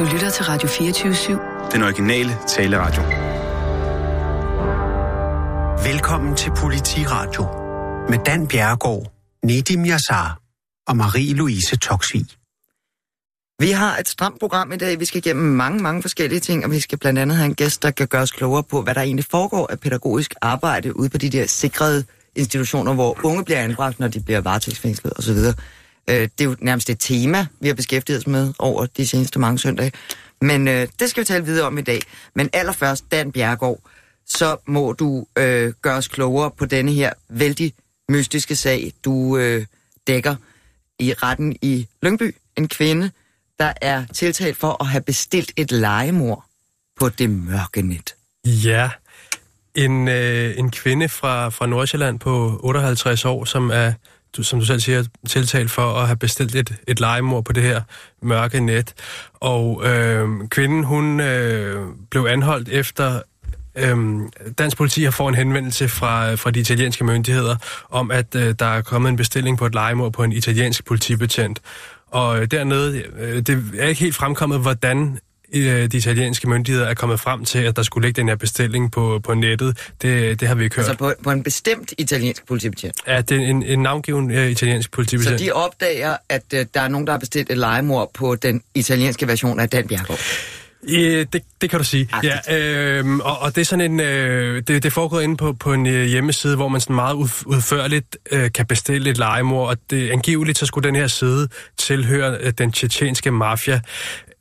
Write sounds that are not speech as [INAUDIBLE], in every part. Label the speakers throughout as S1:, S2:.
S1: Du lytter til Radio 24-7.
S2: Den originale taleradio.
S3: Velkommen til Politiradio med Dan Bjerregaard, Nedim Yassar og Marie-Louise Toksvig.
S4: Vi har et stramt program i dag. Vi skal igennem mange, mange forskellige ting, og vi skal blandt andet have en gæst, der kan gøre os klogere på, hvad der egentlig foregår af pædagogisk arbejde ude på de der sikrede institutioner, hvor unge bliver anbragt, når de bliver varetægtsfængslet osv. Øh, det er jo nærmest et tema, vi har beskæftiget os med over de seneste mange søndage. Men øh, det skal vi tale videre om i dag. Men allerførst, Dan Bjergård, så må du øh, gøre os klogere på denne her vældig mystiske sag, du øh, dækker i retten i Lyngby. En kvinde, der er tiltalt for at have bestilt et legemord på det mørke net.
S5: Ja, en, øh, en kvinde fra, fra Nordsjælland på 58 år, som er, du, som du selv siger, tiltalt for at have bestilt et, et legemord på det her mørke net. Og øh, kvinden, hun øh, blev anholdt efter Øhm, dansk politi har fået en henvendelse fra, fra de italienske myndigheder om, at øh, der er kommet en bestilling på et legemord på en italiensk politibetjent. Og øh, dernede, øh, det er ikke helt fremkommet, hvordan de italienske myndigheder er kommet frem til, at der skulle ligge den her bestilling på, på nettet. Det, det har vi ikke hørt.
S4: Altså på, på en bestemt italiensk politibetjent?
S5: Ja, det er en, en navngiven uh, italiensk politibetjent.
S4: Så de opdager, at uh, der er nogen, der har bestilt et legemord på den italienske version af Dan Bjergård?
S5: Ja, det, det kan du sige. Ja, øh, og, og det er sådan en, øh, det, det foregår inde på, på en øh, hjemmeside, hvor man sådan meget udførligt øh, kan bestille et legemord, og det, angiveligt så skulle den her side tilhøre øh, den tjetjenske mafia.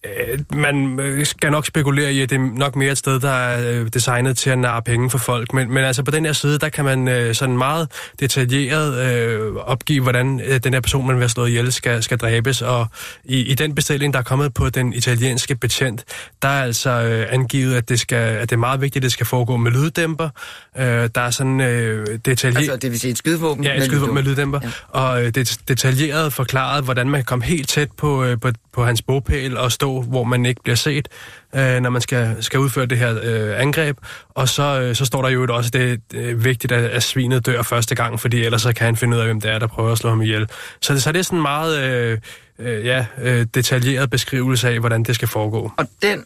S5: Øh, man øh, skal nok spekulere i, at det er nok mere et sted, der er øh, designet til at narre penge for folk. Men, men altså på den her side, der kan man sådan meget detaljeret øh, opgive, hvordan den her person, man vil have slået ihjel, skal, skal dræbes. Og i, i den bestilling, der er kommet på den italienske betjent, der er altså øh, angivet, at det, skal, at det er meget vigtigt, at det skal foregå med lyddæmper. Øh, der er sådan øh, detaljeret...
S4: Altså det vil sige et skydevåben?
S5: Ja, et skydevåben med lyddæmper. Ja. Og det er detaljeret forklaret, hvordan man kan komme helt tæt på, øh, på, på hans bogpæl og stå hvor man ikke bliver set, øh, når man skal, skal udføre det her øh, angreb. Og så, øh, så står der jo også, at det er vigtigt, at, at svinet dør første gang, fordi ellers så kan han finde ud af, hvem det er, der prøver at slå ham ihjel. Så det, så det er sådan en meget øh, øh, ja, øh, detaljeret beskrivelse af, hvordan det skal foregå.
S4: Og den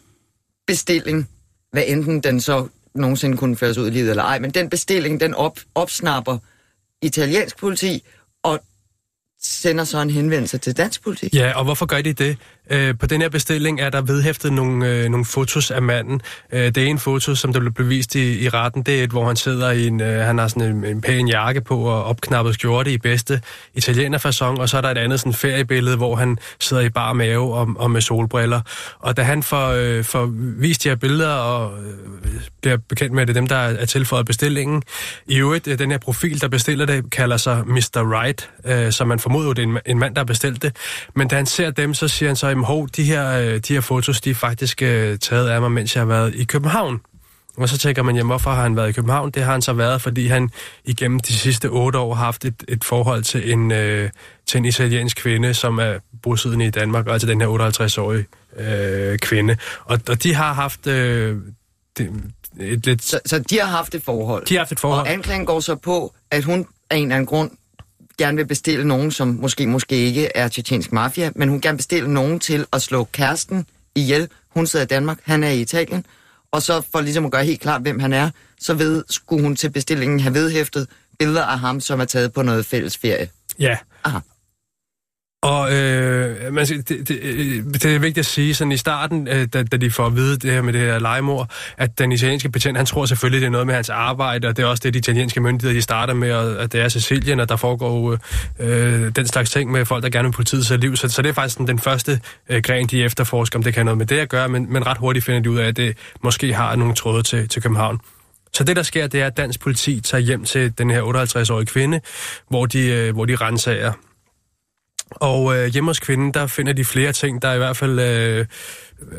S4: bestilling, hvad enten den så nogensinde kunne føres ud i livet eller ej, men den bestilling, den op, opsnapper italiensk politi, og sender så en henvendelse til dansk politi.
S5: Ja, og hvorfor gør de det? Øh, på den her bestilling er der vedhæftet nogle, øh, nogle fotos af manden. Øh, det er foto, som der blev bevist i, i retten. Det er et, hvor han sidder i en, øh, han har sådan en, en pæn jakke på og opknappet skjorte i bedste italienerfasong. Og så er der et andet sådan feriebillede, hvor han sidder i bar mave og, og med solbriller. Og da han får, øh, får vist de her billeder og øh, bliver bekendt med, at det dem, der er tilføjet bestillingen. I øvrigt, øh, den her profil, der bestiller det, kalder sig Mr. Right, øh, så man formoder, det er en, en mand, der har bestilt det. Men da han ser dem, så siger han så, jamen hov, de her, øh, de her fotos, de er faktisk uh, taget af mig, mens jeg har været i København. Og så tænker man, jamen hvorfor har han været i København? Det har han så været, fordi han igennem de sidste otte år har haft et, et forhold til en, øh, til en italiensk kvinde, som er bosiddende i Danmark, altså den her 58-årige øh, kvinde. Og, og de har haft... Øh, det,
S4: et lidt... så, så de har haft et forhold?
S5: De har haft et forhold.
S4: Og anklagen går så på, at hun af en eller anden grund gerne vil bestille nogen, som måske måske ikke er tjetjensk mafia, men hun gerne bestille nogen til at slå kæresten ihjel. Hun sidder i Danmark, han er i Italien. Og så for ligesom at gøre helt klart, hvem han er, så ved, skulle hun til bestillingen have vedhæftet billeder af ham, som er taget på noget fælles ferie.
S5: Ja. Aha. Og øh, man, det, det, øh, det er vigtigt at sige, sådan i starten, øh, da, da de får at vide det her med det her legemord, at den italienske betjent, han tror selvfølgelig, det er noget med hans arbejde, og det er også det, de italienske myndigheder, de starter med, at det er Sicilien, og der foregår øh, øh, den slags ting med folk, der gerne vil politiet sig liv. Så, så det er faktisk den første øh, gren, de efterforsker, om det kan have noget med det at gøre, men, men ret hurtigt finder de ud af, at det måske har nogle tråde til, til København. Så det, der sker, det er, at dansk politi tager hjem til den her 58-årige kvinde, hvor de, øh, hvor de renser og øh, hjemme hos kvinden, der finder de flere ting, der i hvert fald øh,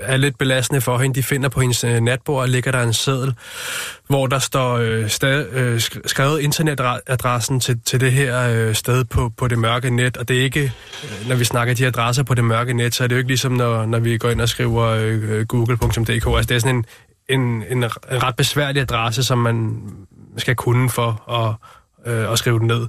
S5: er lidt belastende for hende. De finder på hendes øh, natbord, ligger der en seddel, hvor der står øh, stad, øh, skrevet internetadressen til, til det her øh, sted på, på det mørke net. Og det er ikke, øh, når vi snakker de adresser på det mørke net, så er det jo ikke ligesom, når, når vi går ind og skriver øh, google.dk. Altså det er sådan en, en, en ret besværlig adresse, som man skal kunne for at, øh, at skrive den ned.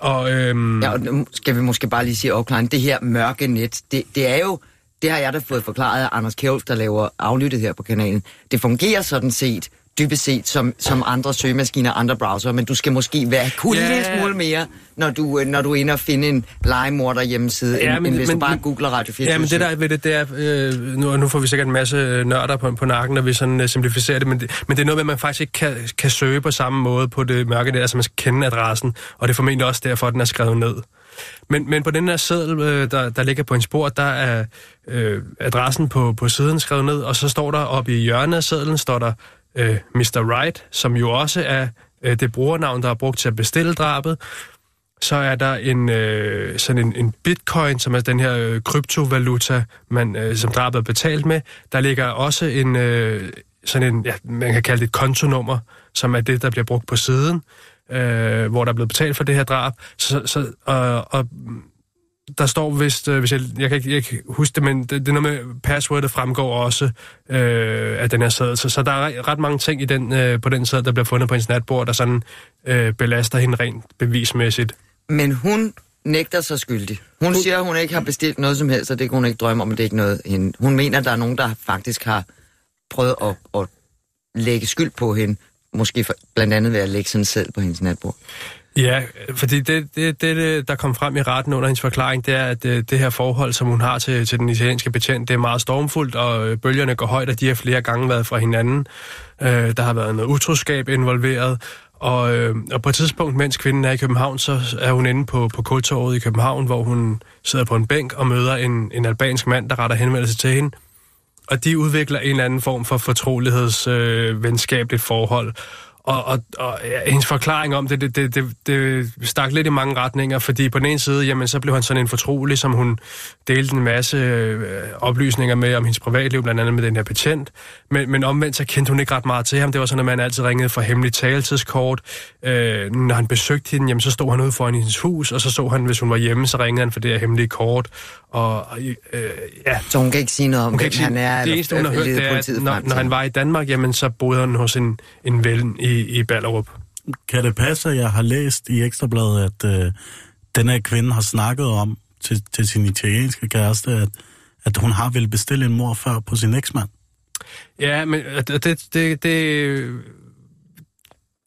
S4: Og, øhm... Ja, og nu skal vi måske bare lige sige opklaring. Det her mørke net, det, det er jo det har jeg da fået forklaret af Anders Kjælf, der laver aflyttet her på kanalen. Det fungerer sådan set, dybest set, som, som andre søgemaskiner, andre browser, men du skal måske være kun ja. en lille smule mere, når du, øh, når du er inde og finde en legemorder hjemmeside, ja, end, men, end hvis men, du bare googler Radio 24.
S5: Ja, men det der ved det, det er, øh, nu, nu får vi sikkert en masse nørder på, på nakken, når vi sådan uh, simplificerer det men, det, men det er noget med, at man faktisk ikke kan, kan søge på samme måde på det mørke der, altså man skal kende adressen, og det er formentlig også derfor, at den er skrevet ned. Men, men på den her seddel, øh, der, der ligger på en spor, der er øh, adressen på, på siden skrevet ned, og så står der oppe i hjørnet af sedlen, står der øh, Mr. Wright, som jo også er øh, det brugernavn, der er brugt til at bestille drabet. Så er der en øh, sådan en, en bitcoin, som er den her øh, kryptovaluta, man, øh, som drabet er betalt med. Der ligger også en, øh, sådan en, ja, man kan kalde det et kontonummer, som er det, der bliver brugt på siden øh, hvor der er blevet betalt for det her drab. Så, så, og, og der står vist, øh, hvis jeg, jeg, kan ikke, jeg kan huske det, men det, det er noget med, passwordet fremgår også øh, af den her sæde. Så, så der er ret mange ting i den, øh, på den sæde, der bliver fundet på hendes natbord, der sådan øh, belaster hende rent bevismæssigt.
S4: Men hun nægter sig skyldig. Hun, hun siger, at hun ikke har bestilt noget som helst, og det kan hun ikke drømme om, at det er ikke noget hende. Hun mener, at der er nogen, der faktisk har prøvet at, at lægge skyld på hende. Måske for, blandt andet ved at lægge sådan selv på hendes natbord.
S5: Ja, fordi det, det, det, der kom frem i retten under hendes forklaring, det er, at det, det her forhold, som hun har til, til den italienske betjent, det er meget stormfuldt, og øh, bølgerne går højt, og de har flere gange været fra hinanden. Øh, der har været noget utroskab involveret, og, øh, og på et tidspunkt, mens kvinden er i København, så er hun inde på, på Kultorvet i København, hvor hun sidder på en bænk og møder en, en albansk mand, der retter henvendelse til hende. Og de udvikler en eller anden form for fortrolighedsvenskabeligt øh, forhold. Og, og, og ja, hendes forklaring om det, det, det, det, det stak lidt i mange retninger, fordi på den ene side, jamen, så blev han sådan en fortrolig, som hun delte en masse øh, oplysninger med om hendes privatliv, blandt andet med den her patient. Men, men omvendt, så kendte hun ikke ret meget til ham. Det var sådan, at man altid ringede for hemmelig taletidskort. Øh, når han besøgte hende, jamen, så stod han ude foran hendes hus, og så så han, hvis hun var hjemme, så ringede han for det her hemmelige kort. Og,
S4: øh, ja. Så hun kan ikke sige noget om, hvem han er?
S5: Det eneste, hun har hørt, det er, at når, når han var i Danmark, jamen, så boede han hos en, en ven i, i Ballerup.
S2: Kan det passe, at jeg har læst i Ekstrabladet, at øh, den her kvinde har snakket om til, til sin italienske kæreste, at, at hun har vel bestilt en mor før på sin eksmand?
S5: Ja, men det, det, det,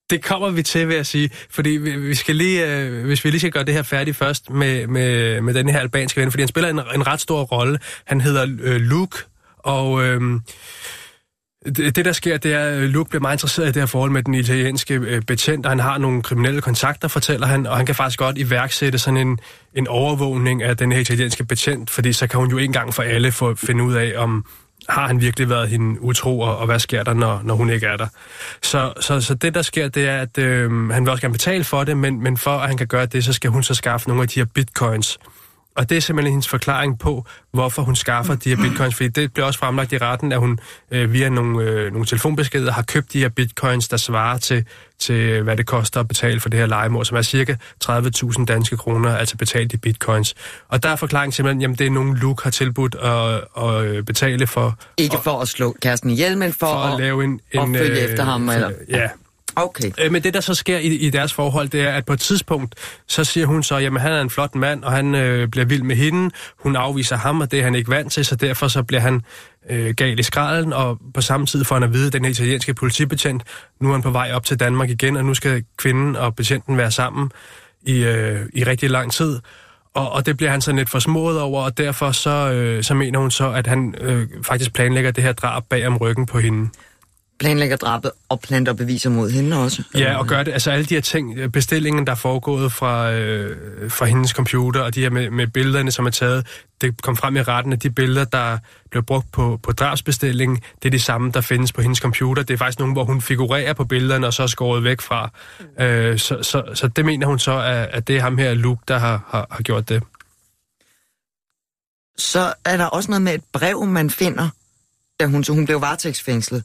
S5: det kommer vi til, vil jeg sige. Fordi vi skal lige, øh, hvis vi lige skal gøre det her færdigt først med, med, med den her albanske ven, fordi han spiller en, en ret stor rolle. Han hedder øh, Luke, og... Øh, det, det, der sker, det er, at Luke bliver meget interesseret i det her forhold med den italienske øh, betjent, og han har nogle kriminelle kontakter, fortæller han, og han kan faktisk godt iværksætte sådan en, en overvågning af den her italienske betjent, fordi så kan hun jo en gang for alle få finde ud af, om har han virkelig været hende utro, og, og hvad sker der, når, når hun ikke er der. Så, så, så det, der sker, det er, at øh, han vil også gerne betale for det, men, men for at han kan gøre det, så skal hun så skaffe nogle af de her bitcoins. Og det er simpelthen hendes forklaring på, hvorfor hun skaffer de her bitcoins. Fordi det bliver også fremlagt i retten, at hun øh, via nogle, øh, nogle telefonbeskeder har købt de her bitcoins, der svarer til, til, hvad det koster at betale for det her legemål, som er cirka 30.000 danske kroner, altså betalt i bitcoins. Og der er forklaringen simpelthen, jamen det er nogen Luke har tilbudt at, at øh, betale for.
S4: Ikke for at slå kæresten ihjel, men for, for at, at, lave en, en, at følge øh, efter ham? Eller?
S5: Ja,
S4: Okay.
S5: Øh, men det, der så sker i, i deres forhold, det er, at på et tidspunkt, så siger hun så, jamen han er en flot mand, og han øh, bliver vild med hende. Hun afviser ham, og det er han ikke vant til, så derfor så bliver han øh, gal i skralden, og på samme tid får han at vide, at den italienske politibetjent, nu er han på vej op til Danmark igen, og nu skal kvinden og betjenten være sammen i, øh, i rigtig lang tid. Og, og det bliver han så lidt forsmået over, og derfor så, øh, så mener hun så, at han øh, faktisk planlægger det her drab bag om ryggen på hende
S4: planlægger drabet og planter beviser mod hende også.
S5: Ja, og gør det. Altså alle de her ting, bestillingen, der er foregået fra, øh, fra hendes computer, og de her med, med billederne, som er taget, det kom frem i retten, at de billeder, der blev brugt på, på drabsbestillingen, det er de samme, der findes på hendes computer. Det er faktisk nogle, hvor hun figurerer på billederne, og så er skåret væk fra. Øh, så, så, så det mener hun så, at, at det er ham her, Luke, der har, har, har gjort det.
S4: Så er der også noget med et brev, man finder, da hun, så hun blev varetægtsfængslet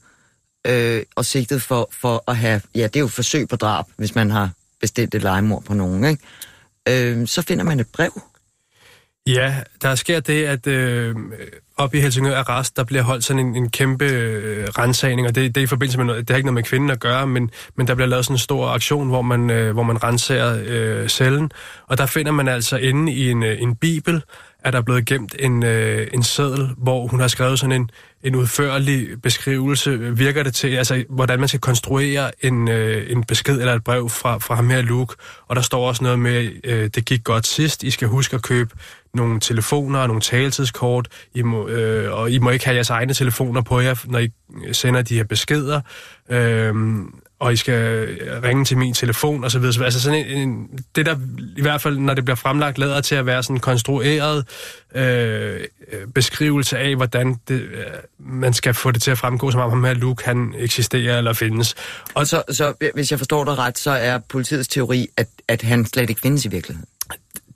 S4: øh, og sigtet for, for at have, ja, det er jo forsøg på drab, hvis man har bestilt et legemord på nogen, ikke? Øh, så finder man et brev.
S5: Ja, der sker det, at øh, op i Helsingør Arrest, der bliver holdt sådan en, en kæmpe øh, rensagning, og det, det er i forbindelse med noget, det har ikke noget med kvinden at gøre, men, men der bliver lavet sådan en stor aktion, hvor man, øh, hvor man renser øh, cellen, og der finder man altså inde i en, øh, en bibel, er der blevet gemt en, øh, en seddel, hvor hun har skrevet sådan en, en udførlig beskrivelse, virker det til, altså hvordan man skal konstruere en, øh, en besked eller et brev fra, fra ham her Luke. Og der står også noget med, øh, det gik godt sidst, I skal huske at købe nogle telefoner og nogle taletidskort, I må, øh, og I må ikke have jeres egne telefoner på jer, når I sender de her beskeder. Øh, og I skal øh, ringe til min telefon og så videre. Altså sådan en, en, det der i hvert fald, når det bliver fremlagt, lader til at være sådan en konstrueret øh, øh, beskrivelse af, hvordan det, øh, man skal få det til at fremgå, som om ham her Luke, han eksisterer eller findes.
S4: Og så, så hvis jeg forstår dig ret, så er politiets teori, at, at han slet ikke findes i virkeligheden?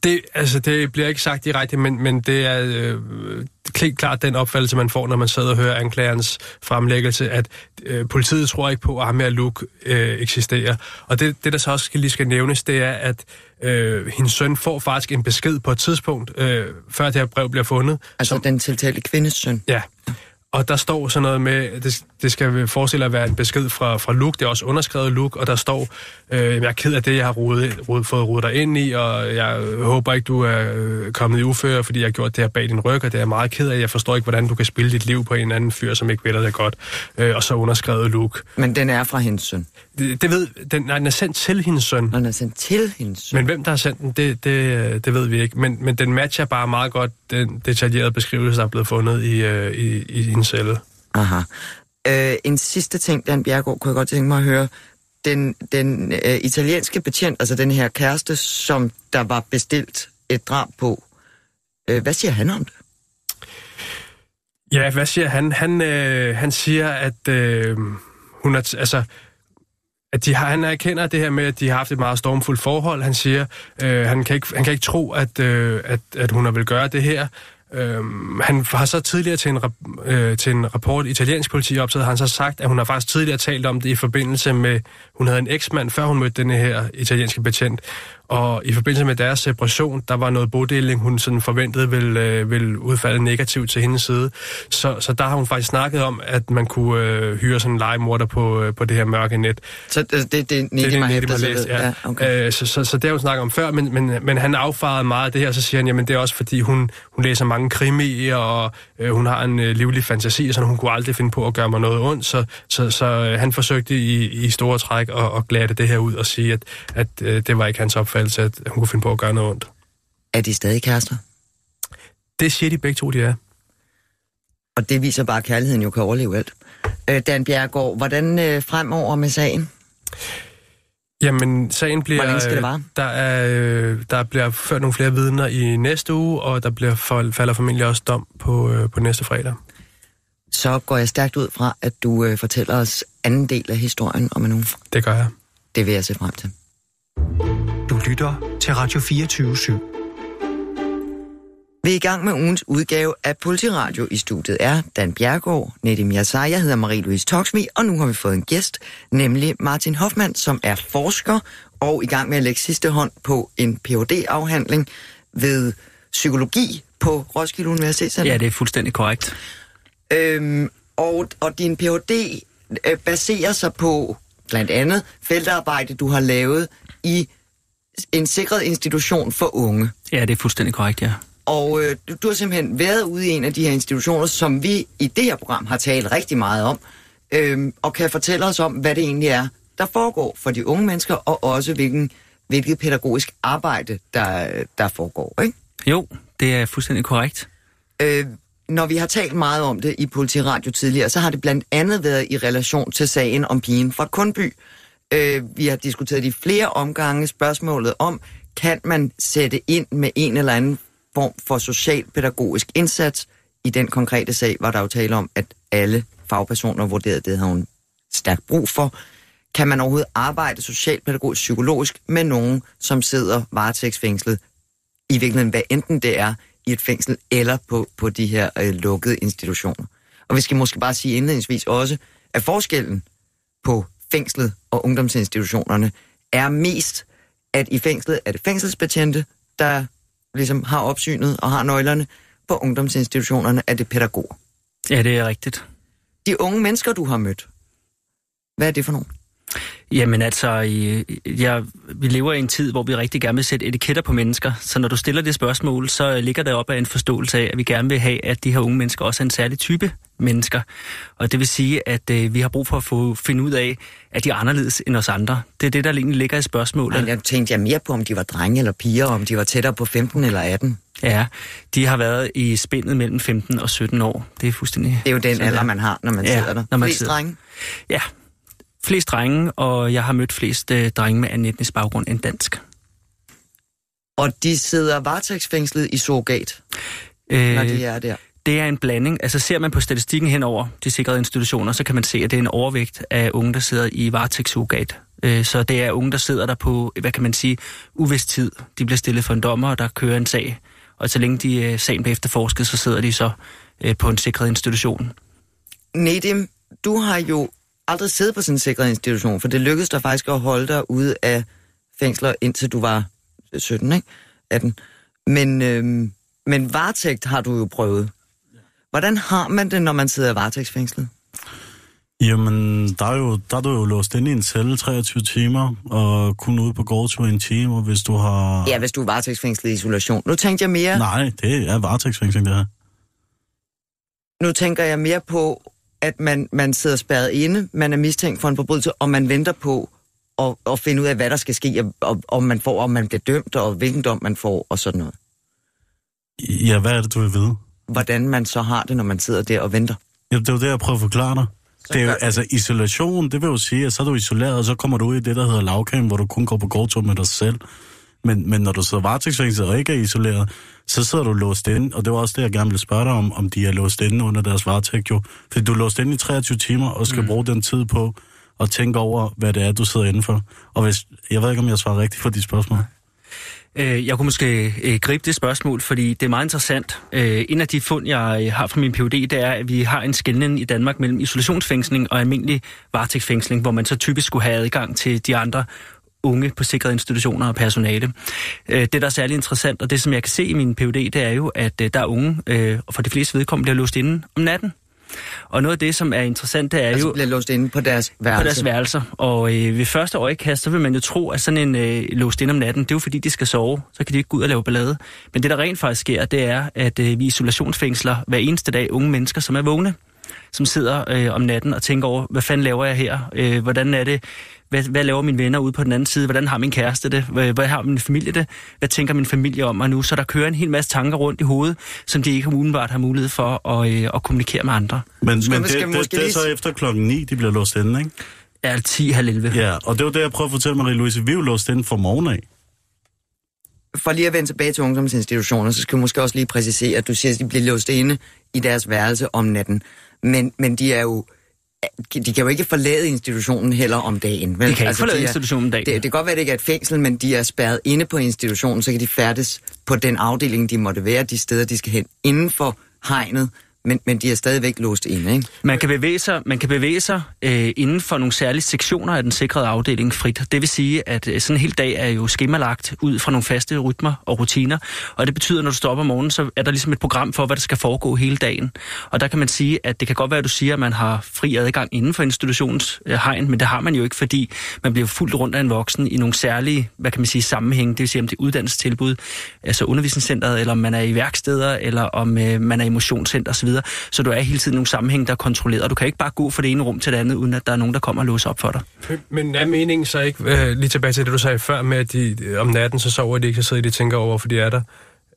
S5: Det, altså, det bliver ikke sagt direkte, men, men det er øh, klart den opfattelse, man får, når man sidder og hører anklagerens fremlæggelse, at øh, politiet tror ikke på, at ham her Luke øh, eksisterer. Og det, det, der så også skal, lige skal nævnes, det er, at øh, hendes søn får faktisk en besked på et tidspunkt, øh, før det her brev bliver fundet.
S4: Altså som, den tiltalte kvindes søn?
S5: Ja. Og der står sådan noget med, det, det skal forestille at være en besked fra, fra Luke, det er også underskrevet Luke, og der står, øh, jeg er ked af det, jeg har rodet, rodet, fået rodet dig ind i, og jeg håber ikke, du er øh, kommet i uføre, fordi jeg har gjort det her bag din ryg, og det er jeg meget ked af. Jeg forstår ikke, hvordan du kan spille dit liv på en anden fyr, som ikke vil dig godt. Øh, og så underskrevet Luke.
S4: Men den er fra hendes søn?
S5: Det, det ved, den, nej, den er sendt til hendes søn.
S4: Den er sendt til hendes søn?
S5: Men hvem der har sendt den, det, det, det ved vi ikke. Men, men den matcher bare meget godt den detaljerede beskrivelse, der er blevet fundet i, øh, i, i hendes celle.
S4: Aha. Øh, en sidste ting, Dan Bjergård, kunne jeg godt tænke mig at høre. Den, den øh, italienske betjent, altså den her kæreste, som der var bestilt et drab på, øh, hvad siger han om det?
S5: Ja, hvad siger han? Han, øh, han siger, at øh, hun er... Altså, at de har, han erkender det her med, at de har haft et meget stormfuldt forhold. Han siger, øh, han, kan ikke, han kan ikke tro, at, øh, at, at hun har vil gøre det her. Øhm, han har så tidligere til en, øh, til en rapport, italiensk politi optaget, han så sagt, at hun har faktisk tidligere talt om det i forbindelse med, hun havde en eksmand, før hun mødte denne her italienske betjent, og i forbindelse med deres separation, der var noget bodeling, hun sådan forventede ville, øh, ville udfalde negativt til hendes side. Så, så der har hun faktisk snakket om, at man kunne øh, hyre sådan en legemorder på, øh, på det her mørke net.
S4: Så det, det, det, det, det, det, det læst,
S5: ja. ja okay. øh, så, så, så det har hun snakket om før, men, men, men han affarede meget af det her, så siger han, jamen det er også fordi, hun, hun læser mange krimier, og øh, hun har en øh, livlig fantasi, så hun kunne aldrig finde på at gøre mig noget ondt. Så, så, så øh, han forsøgte i, i store træk at, at glatte det her ud og sige, at, at øh, det var ikke hans opfattelse opfattelse, at hun kunne finde på at gøre noget ondt.
S4: Er de stadig kærester?
S5: Det siger de begge to, de er.
S4: Og det viser bare, at kærligheden jo kan overleve alt. Øh, Dan Bjergård, hvordan øh, fremover med sagen?
S5: Jamen, sagen bliver...
S4: Hvor længe skal det vare?
S5: Der, er, øh, der bliver ført nogle flere vidner i næste uge, og der bliver for, falder formentlig også dom på, øh, på næste fredag.
S4: Så går jeg stærkt ud fra, at du øh, fortæller os anden del af historien om en uge.
S5: Det gør jeg.
S4: Det vil jeg se frem til.
S3: Du lytter til Radio 24 /7.
S4: Vi er i gang med ugens udgave af Politiradio. I studiet er Dan Bjergård, Nedim Yassar, jeg hedder Marie-Louise Toksmi, og nu har vi fået en gæst, nemlig Martin Hoffmann, som er forsker og i gang med at lægge sidste hånd på en phd afhandling ved psykologi på Roskilde Universitet.
S6: Ja, det er fuldstændig korrekt.
S4: Øhm, og, og din Ph.D. Øh, baserer sig på blandt andet feltarbejde, du har lavet i en sikret institution for unge.
S6: Ja, det er fuldstændig korrekt, ja.
S4: Og øh, du, du har simpelthen været ude i en af de her institutioner, som vi i det her program har talt rigtig meget om, øh, og kan fortælle os om, hvad det egentlig er, der foregår for de unge mennesker, og også hvilken, hvilket pædagogisk arbejde, der, der foregår, ikke?
S6: Jo, det er fuldstændig korrekt.
S4: Øh, når vi har talt meget om det i Politiradio tidligere, så har det blandt andet været i relation til sagen om pigen fra Kundby, Øh, vi har diskuteret i flere omgange spørgsmålet om, kan man sætte ind med en eller anden form for socialpædagogisk indsats. I den konkrete sag var der jo tale om, at alle fagpersoner vurderede, det havde hun stærkt brug for. Kan man overhovedet arbejde socialpædagogisk psykologisk med nogen, som sidder varetægtsfængslet, i virkeligheden hvad enten det er i et fængsel eller på, på de her øh, lukkede institutioner. Og vi skal måske bare sige indledningsvis også, at forskellen på fængslet og ungdomsinstitutionerne er mest, at i fængslet er det fængselsbetjente, der ligesom har opsynet og har nøglerne. På ungdomsinstitutionerne er det pædagoger.
S6: Ja, det er rigtigt.
S4: De unge mennesker, du har mødt, hvad er det for nogen?
S6: Jamen altså, ja, vi lever i en tid, hvor vi rigtig gerne vil sætte etiketter på mennesker. Så når du stiller det spørgsmål, så ligger der op af en forståelse af, at vi gerne vil have, at de her unge mennesker også er en særlig type mennesker. Og det vil sige, at øh, vi har brug for at få finde ud af, at de er anderledes end os andre. Det er det, der egentlig ligger i spørgsmålet.
S4: Jeg tænkte jeg mere på, om de var drenge eller piger, om de var tættere på 15 eller 18.
S6: Ja, de har været i spændet mellem 15 og 17 år. Det er fuldstændig...
S4: Det er jo den alder,
S6: der.
S4: man har, når man
S6: Ja,
S4: sidder der.
S6: når man
S4: Flest
S6: sidder.
S4: drenge.
S6: Ja, flest drenge, og jeg har mødt flest øh, drenge med anden etnisk baggrund end dansk.
S4: Og de sidder varetægtsfængslet i surrogat,
S6: Øh,
S4: når de er der.
S6: Det er en blanding. Altså ser man på statistikken henover de sikrede institutioner, så kan man se, at det er en overvægt af unge, der sidder i varetægtssurrogat. Øh, Så det er unge, der sidder der på, hvad kan man sige, uvis tid. De bliver stillet for en dommer, og der kører en sag. Og så længe de øh, sagen bliver efterforsket, så sidder de så øh, på en sikret institution.
S4: Nedim, du har jo aldrig siddet på sådan en sikret institution, for det lykkedes dig faktisk at holde dig ude af fængsler, indtil du var 17, ikke? 18. Men, øhm, men varetægt har du jo prøvet. Hvordan har man det, når man sidder varetægtsfængslet?
S2: Jamen, der er, jo, der er du jo låst inde i en celle 23 timer, og kun ude på gårdtur i en time, og hvis du har...
S4: Ja, hvis du er varetægtsfængslet i isolation. Nu tænkte jeg mere,
S2: Nej, det er varetægtsfængsling, det her.
S4: nu tænker jeg mere på, at man, man sidder spærret inde, man er mistænkt for en forbrydelse, og man venter på at, at finde ud af, hvad der skal ske, og, og om man får, om man bliver dømt, og hvilken dom man får, og sådan noget.
S2: Ja, hvad er det, du vil vide?
S4: Hvordan man så har det, når man sidder der og venter.
S2: Ja, det er jo det, jeg prøver at forklare dig. Det er jo, altså, isolation, det vil jo sige, at så er du isoleret, og så kommer du ud i det, der hedder lavkamp, hvor du kun går på gårdtur med dig selv. Men, men når du sidder varetægtsfængslet og ikke er isoleret, så sidder du låst inde, og det var også det, jeg gerne ville spørge dig om, om de er låst inde under deres varetægt jo. Fordi du er låst inde i 23 timer, og skal mm. bruge den tid på at tænke over, hvad det er, du sidder inde for. Og hvis, jeg ved ikke, om jeg svarer rigtigt på de spørgsmål.
S6: Øh, Jeg kunne måske øh, gribe det spørgsmål, fordi det er meget interessant. Øh, En af de fund, jeg øh, har fra min PhD, det er, at vi har en skældning i Danmark mellem isolationsfængsling og almindelig varetægtsfængsling, hvor man så typisk skulle have adgang til de andre unge på sikrede institutioner og personale. Øh, Det, der er særlig interessant, og det, som jeg kan se i min PhD, det er jo, at øh, der er unge, øh, og for de fleste vedkommende bliver låst inde om natten. Og noget af det, som er interessant, det er
S4: Altså
S6: jo
S4: bliver låst inde på deres værelse.
S6: på deres værelser. Og øh, ved første øjekast, så vil man jo tro, at sådan en øh, låst ind om natten, det er jo fordi, de skal sove. Så kan de ikke gå ud og lave ballade. Men det, der rent faktisk sker, det er, at øh, vi isolationsfængsler hver eneste dag unge mennesker, som er vågne som sidder øh, om natten og tænker over, hvad fanden laver jeg her? Øh, hvordan er det? Hvad, hvad laver mine venner ude på den anden side? Hvordan har min kæreste det? Hvad, har min familie det? Hvad tænker min familie om mig nu? Så der kører en hel masse tanker rundt i hovedet, som de ikke umiddelbart har mulighed for at, øh, at kommunikere med andre.
S2: Men,
S4: Skal
S2: men det, det,
S4: måske
S2: det er så efter klokken 9, de bliver låst inde, ikke?
S6: Er 10 halv 11.
S2: Ja, og det var det, jeg prøvede at fortælle Marie-Louise. Vi er jo låst inde fra morgen af.
S4: For lige at vende tilbage til ungdomsinstitutioner, så skal vi måske også lige præcisere, at du siger, at de bliver låst inde i deres værelse om natten. Men, men de er jo... De kan jo ikke forlade institutionen heller om dagen. Vel?
S6: De kan ikke forlade
S4: de er-
S6: institutionen om dagen.
S4: Det, det kan godt være, at det ikke er et fængsel, men de er spærret inde på institutionen, så kan de færdes på den afdeling, de måtte være, de steder, de skal hen, inden for hegnet, men, men de er stadigvæk låst inde, ikke?
S6: Man kan bevæge sig, man kan bevæge sig øh, inden for nogle særlige sektioner af den sikrede afdeling frit. Det vil sige, at øh, sådan en hel dag er jo skemalagt ud fra nogle faste rytmer og rutiner. Og det betyder, at når du står op om morgenen, så er der ligesom et program for, hvad der skal foregå hele dagen. Og der kan man sige, at det kan godt være, at du siger, at man har fri adgang inden for institutionens øh, hegn, men det har man jo ikke, fordi man bliver fuldt rundt af en voksen i nogle særlige, hvad kan man sige, sammenhænge. Det vil sige, om det er uddannelsestilbud, altså undervisningscenteret, eller om man er i værksteder, eller om øh, man er i motionscenter osv. Så du er hele tiden nogle sammenhænge, der er kontrolleret. Du kan ikke bare gå fra det ene rum til det andet, uden at der er nogen, der kommer og låser op for dig.
S5: Men er meningen så ikke, øh, lige tilbage til det, du sagde før, med at de, øh, om natten, så sover de ikke, så sidder de og tænker over, hvorfor de er der.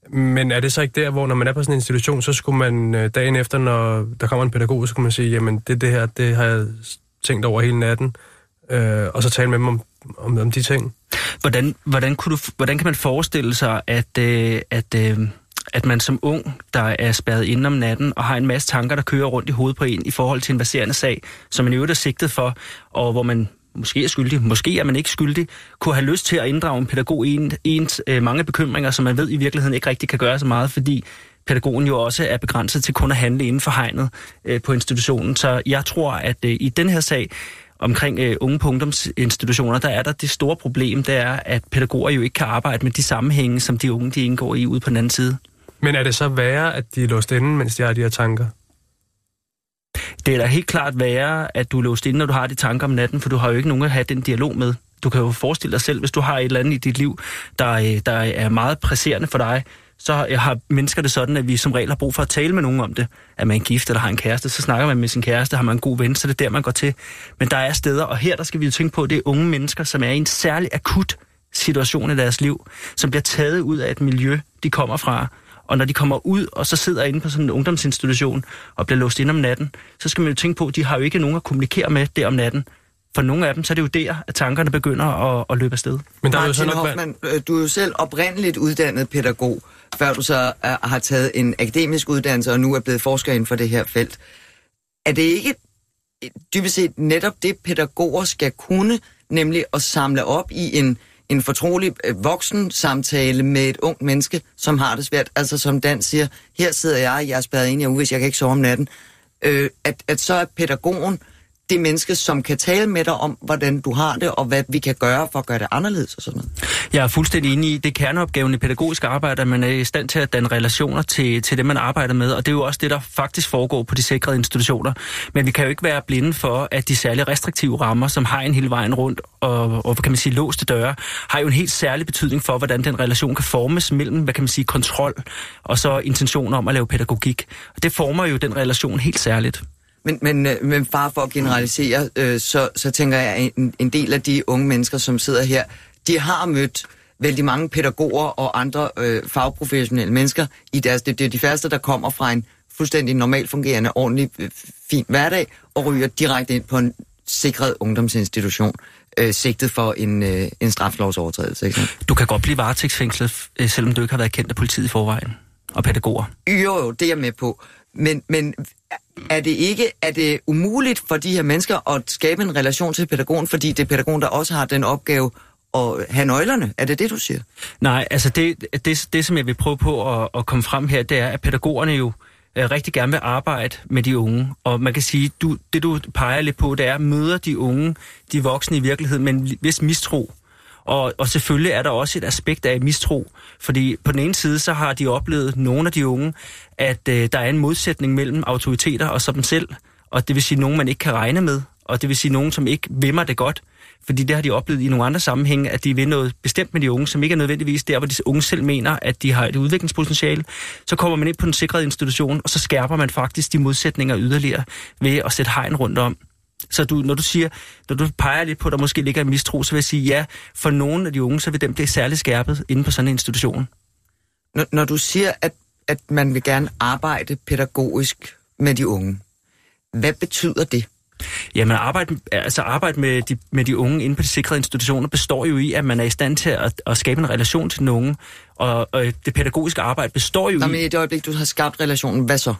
S5: Men er det så ikke der, hvor når man er på sådan en institution, så skulle man øh, dagen efter, når der kommer en pædagog, så kunne man sige, jamen det, det her, det har jeg tænkt over hele natten, øh, og så tale med dem om, om, om de ting.
S6: Hvordan, hvordan, kunne du, hvordan kan man forestille sig, at, øh, at, øh, at man som ung, der er spærret inde om natten, og har en masse tanker, der kører rundt i hovedet på en i forhold til en baserende sag, som man i øvrigt er sigtet for, og hvor man måske er skyldig, måske er man ikke skyldig, kunne have lyst til at inddrage en pædagog i en, ens øh, mange bekymringer, som man ved i virkeligheden ikke rigtig kan gøre så meget, fordi pædagogen jo også er begrænset til kun at handle inden for hegnet øh, på institutionen. Så jeg tror, at øh, i den her sag, omkring øh, unge på ungdomsinstitutioner, der er der det store problem, det er, at pædagoger jo ikke kan arbejde med de sammenhænge, som de unge de indgår i ude på den anden side.
S5: Men er det så værre, at de er låst inde, mens de har de her tanker?
S6: det er da helt klart værre, at du er låst inde, når du har de tanker om natten, for du har jo ikke nogen at have den dialog med. Du kan jo forestille dig selv, hvis du har et eller andet i dit liv, der, øh, der er meget presserende for dig, så har mennesker det sådan, at vi som regel har brug for at tale med nogen om det. Er man gift eller har en kæreste, så snakker man med sin kæreste, har man en god ven, så det er der, man går til. Men der er steder, og her der skal vi jo tænke på, at det er unge mennesker, som er i en særlig akut situation i deres liv, som bliver taget ud af et miljø, de kommer fra. Og når de kommer ud og så sidder inde på sådan en ungdomsinstitution og bliver låst ind om natten, så skal man jo tænke på, at de har jo ikke nogen at kommunikere med der om natten. For nogle af dem, så er det jo der, at tankerne begynder at, at løbe afsted.
S4: Men der Martin er jo så nok... Hoffmann, øh, du er jo selv oprindeligt uddannet pædagog, før du så er, har taget en akademisk uddannelse og nu er blevet forsker inden for det her felt. Er det ikke dybest set netop det, pædagoger skal kunne, nemlig at samle op i en en fortrolig øh, voksen samtale med et ungt menneske, som har det svært. Altså som Dan siger, her sidder jeg, jeg er spadet ind, i uge, hvis jeg kan ikke sove om natten. Øh, at, at så er pædagogen det menneske, som kan tale med dig om, hvordan du har det, og hvad vi kan gøre for at gøre det anderledes og sådan noget.
S6: Jeg er fuldstændig enig i, det kerneopgaven i pædagogisk arbejde, at man er i stand til at danne relationer til, til det, man arbejder med, og det er jo også det, der faktisk foregår på de sikrede institutioner. Men vi kan jo ikke være blinde for, at de særlige restriktive rammer, som har en hele vejen rundt, og, og hvad kan man sige, låste døre, har jo en helt særlig betydning for, hvordan den relation kan formes mellem, hvad kan man sige, kontrol og så intentioner om at lave pædagogik. Og det former jo den relation helt særligt.
S4: Men, men, øh, men far for at generalisere, øh, så, så tænker jeg, at en, en del af de unge mennesker, som sidder her, de har mødt vældig mange pædagoger og andre øh, fagprofessionelle mennesker i deres... Det, det er de færreste, der kommer fra en fuldstændig normalt fungerende, ordentlig, øh, fin hverdag og ryger direkte ind på en sikret ungdomsinstitution øh, sigtet for en, øh, en straflovsovertrædelse. Ikke?
S6: Du kan godt blive varetægtsfængslet, øh, selvom du ikke har været kendt af politiet i forvejen og pædagoger.
S4: Jo, jo, det er jeg med på. Men, men er det ikke er det umuligt for de her mennesker at skabe en relation til pædagogen, fordi det er pædagogen, der også har den opgave at have nøglerne? Er det det, du siger?
S6: Nej, altså det, det, det som jeg vil prøve på at, at komme frem her, det er, at pædagogerne jo øh, rigtig gerne vil arbejde med de unge. Og man kan sige, du, det du peger lidt på, det er, at møder de unge, de voksne i virkeligheden, men hvis mistro. Og, og selvfølgelig er der også et aspekt af mistro, fordi på den ene side, så har de oplevet, nogle af de unge, at øh, der er en modsætning mellem autoriteter og så dem selv, og det vil sige nogen, man ikke kan regne med, og det vil sige nogen, som ikke vimmer det godt, fordi det har de oplevet i nogle andre sammenhænge, at de vil noget bestemt med de unge, som ikke er nødvendigvis der, hvor de unge selv mener, at de har et udviklingspotentiale. Så kommer man ind på en sikret institution, og så skærper man faktisk de modsætninger yderligere ved at sætte hegn rundt om. Så du, når du siger, når du peger lidt på, at der måske ligger en mistro, så vil jeg sige, ja, for nogle af de unge, så vil dem blive særligt skærpet inde på sådan en institution.
S4: Når, når du siger, at, at man vil gerne arbejde pædagogisk med de unge, hvad betyder det?
S6: Jamen, arbejde, altså arbejde med, de, med de unge inde på de sikrede institutioner består jo i, at man er i stand til at, at skabe en relation til den unge. Og, og det pædagogiske arbejde består jo
S4: Nå,
S6: i...
S4: men i et øjeblik, du har skabt relationen, hvad så?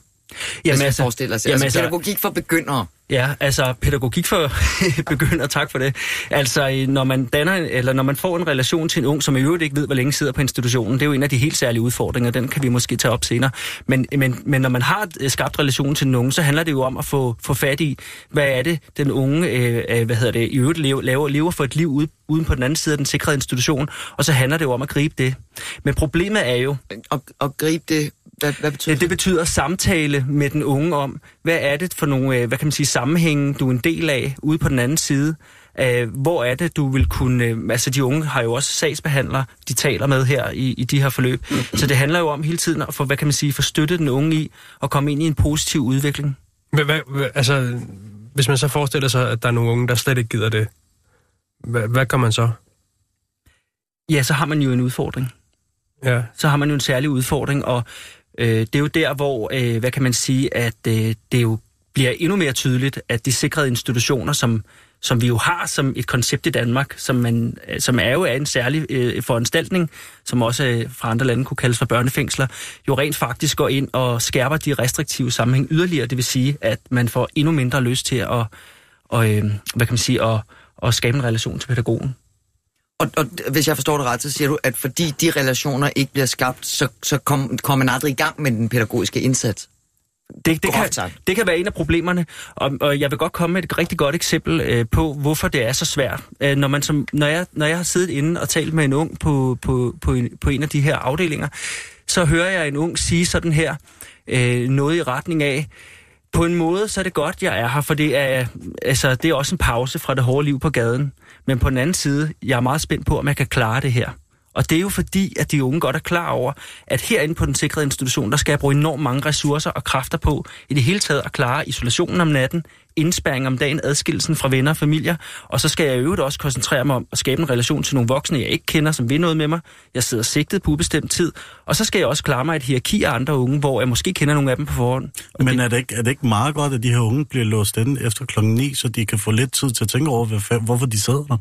S4: Jamen, Hvis altså, forestiller sig. Jamen, altså, altså, pædagogik for begyndere.
S6: Ja, altså pædagogik for [LAUGHS] begynder, tak for det. Altså, når man danner, eller når man får en relation til en ung, som i øvrigt ikke ved, hvor længe sidder på institutionen, det er jo en af de helt særlige udfordringer, den kan vi måske tage op senere. Men, men, men når man har skabt relation til en unge, så handler det jo om at få, få fat i, hvad er det, den unge, øh, øh hvad hedder det, i øvrigt lever, lever, lever for et liv ude, uden på den anden side af den sikrede institution, og så handler det jo om at gribe det. Men problemet er jo...
S4: At, at gribe det hvad, hvad betyder
S6: det? Det betyder samtale med den unge om, hvad er det for nogle, øh, hvad kan man sige, sammenhænge, du er en del af ude på den anden side. Uh, hvor er det, du vil kunne... Uh, altså, de unge har jo også sagsbehandlere, de taler med her i, i de her forløb. Så det handler jo om hele tiden at få, hvad kan man sige, forstøtte den unge i at komme ind i en positiv udvikling.
S5: Men hvad, hvad, altså, hvis man så forestiller sig, at der er nogle unge, der slet ikke gider det, hvad, hvad gør man så?
S6: Ja, så har man jo en udfordring.
S5: Ja.
S6: Så har man jo en særlig udfordring, og Øh, det er jo der, hvor, øh, hvad kan man sige, at øh, det jo bliver endnu mere tydeligt, at de sikrede institutioner, som, som vi jo har som et koncept i Danmark, som, man, øh, som er jo er en særlig øh, foranstaltning, som også øh, fra andre lande kunne kaldes for børnefængsler, jo rent faktisk går ind og skærper de restriktive sammenhæng yderligere. Det vil sige, at man får endnu mindre lyst til at, og, øh, hvad kan man sige, at, at skabe en relation til pædagogen.
S4: Og, og hvis jeg forstår det ret, så siger du, at fordi de relationer ikke bliver skabt, så, så kommer kom man aldrig i gang med den pædagogiske indsats?
S6: Det, det, kan, det kan være en af problemerne, og, og jeg vil godt komme med et rigtig godt eksempel øh, på, hvorfor det er så svært. Øh, når, man som, når, jeg, når jeg har siddet inde og talt med en ung på, på, på, en, på en af de her afdelinger, så hører jeg en ung sige sådan her, øh, noget i retning af, på en måde, så er det godt, jeg er her, for det er, altså, det er også en pause fra det hårde liv på gaden. Men på den anden side, jeg er meget spændt på, om jeg kan klare det her. Og det er jo fordi, at de unge godt er klar over, at herinde på den sikrede institution, der skal jeg bruge enormt mange ressourcer og kræfter på i det hele taget at klare isolationen om natten, indspæring om dagen, adskillelsen fra venner og familier, og så skal jeg i øvrigt også koncentrere mig om at skabe en relation til nogle voksne, jeg ikke kender, som vil noget med mig. Jeg sidder sigtet på ubestemt tid, og så skal jeg også klare mig et hierarki af andre unge, hvor jeg måske kender nogle af dem på forhånd.
S2: Og Men er det, ikke, er det ikke meget godt, at de her unge bliver låst inde efter klokken 9, så de kan få lidt tid til at tænke over, hvorfor de sidder der?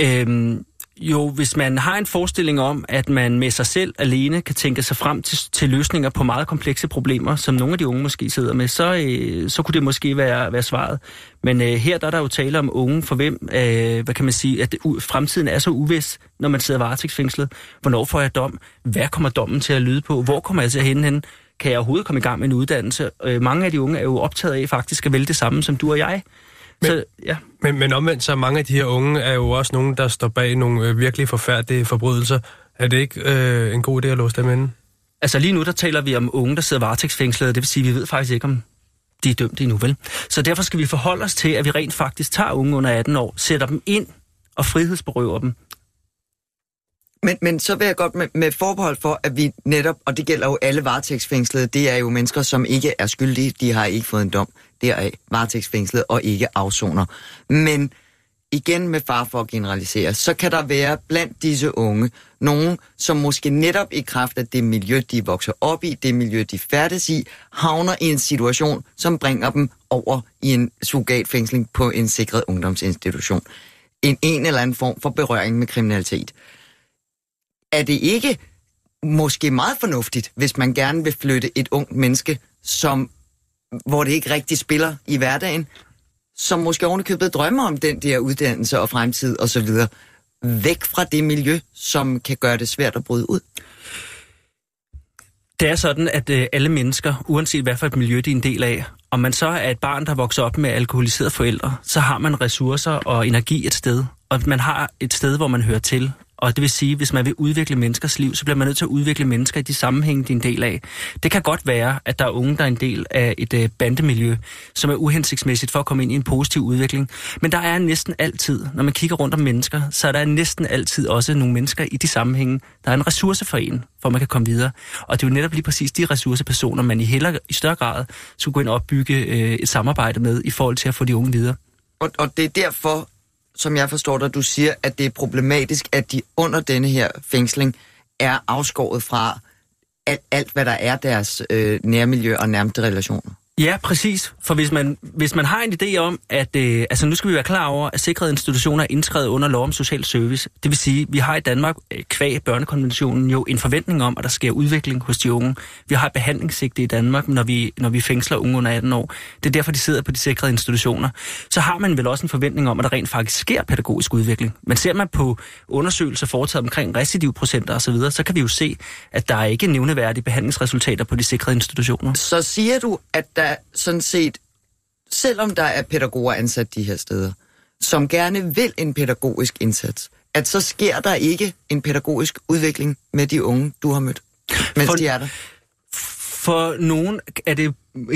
S6: Øhm, jo, hvis man har en forestilling om, at man med sig selv alene kan tænke sig frem til, til løsninger på meget komplekse problemer, som nogle af de unge måske sidder med, så, øh, så kunne det måske være, være svaret. Men øh, her der er der jo tale om unge, for hvem, øh, hvad kan man sige, at det, u- fremtiden er så uvis, når man sidder varetægtsfængslet. Hvornår får jeg dom? Hvad kommer dommen til at lyde på? Hvor kommer jeg til at hende hen? Kan jeg overhovedet komme i gang med en uddannelse? Øh, mange af de unge er jo optaget af faktisk at vælge det samme som du og jeg.
S5: Men,
S6: så, ja.
S5: men, men omvendt så mange af de her unge er jo også nogen, der står bag nogle øh, virkelig forfærdelige forbrydelser. Er det ikke øh, en god idé at låse dem inde?
S6: Altså lige nu, der taler vi om unge, der sidder varetægtsfængslede, det vil sige, at vi ved faktisk ikke, om de er dømt endnu, vel? Så derfor skal vi forholde os til, at vi rent faktisk tager unge under 18 år, sætter dem ind og frihedsberøver dem.
S4: Men, men så vil jeg godt med, med forbehold for, at vi netop, og det gælder jo alle varetægtsfængslede, det er jo mennesker, som ikke er skyldige, de har ikke fået en dom deraf varetægtsfængslet og ikke afsoner. Men igen med far for at generalisere, så kan der være blandt disse unge nogen, som måske netop i kraft af det miljø, de vokser op i, det miljø, de færdes i, havner i en situation, som bringer dem over i en surrogatfængsling på en sikret ungdomsinstitution. En en eller anden form for berøring med kriminalitet. Er det ikke måske meget fornuftigt, hvis man gerne vil flytte et ungt menneske, som hvor det ikke rigtig spiller i hverdagen, som måske ovenikøbet drømmer om den der uddannelse og fremtid og så videre, væk fra det miljø, som kan gøre det svært at bryde ud?
S6: Det er sådan, at øh, alle mennesker, uanset hvad for et miljø de er en del af, om man så er et barn, der vokser op med alkoholiserede forældre, så har man ressourcer og energi et sted, og man har et sted, hvor man hører til. Og det vil sige, hvis man vil udvikle menneskers liv, så bliver man nødt til at udvikle mennesker i de sammenhænge, de er en del af. Det kan godt være, at der er unge, der er en del af et øh, bandemiljø, som er uhensigtsmæssigt for at komme ind i en positiv udvikling. Men der er næsten altid, når man kigger rundt om mennesker, så er der næsten altid også nogle mennesker i de sammenhænge, der er en ressource for en, for man kan komme videre. Og det er jo netop lige præcis de ressourcepersoner, man i, heller, i større grad skulle gå ind og opbygge øh, et samarbejde med, i forhold til at få de unge videre.
S4: Og, og det er derfor, som jeg forstår dig, du siger, at det er problematisk, at de under denne her fængsling er afskåret fra alt, alt hvad der er deres øh, nærmiljø og nærmeste relationer.
S6: Ja, præcis. For hvis man, hvis man har en idé om, at øh, altså nu skal vi være klar over, at sikrede institutioner er indskrevet under lov om social service. Det vil sige, at vi har i Danmark, øh, kvæg børnekonventionen, jo en forventning om, at der sker udvikling hos de unge. Vi har behandlingssigte i Danmark, når vi, når vi fængsler unge under 18 år. Det er derfor, de sidder på de sikrede institutioner. Så har man vel også en forventning om, at der rent faktisk sker pædagogisk udvikling. Men ser man på undersøgelser foretaget omkring recidivprocenter osv., så kan vi jo se, at der er ikke nævneværdige behandlingsresultater på de sikrede institutioner.
S4: Så siger du, at der sådan set, selvom der er pædagoger ansat de her steder, som gerne vil en pædagogisk indsats, at så sker der ikke en pædagogisk udvikling med de unge, du har mødt, mens For... de er der?
S6: For nogen er det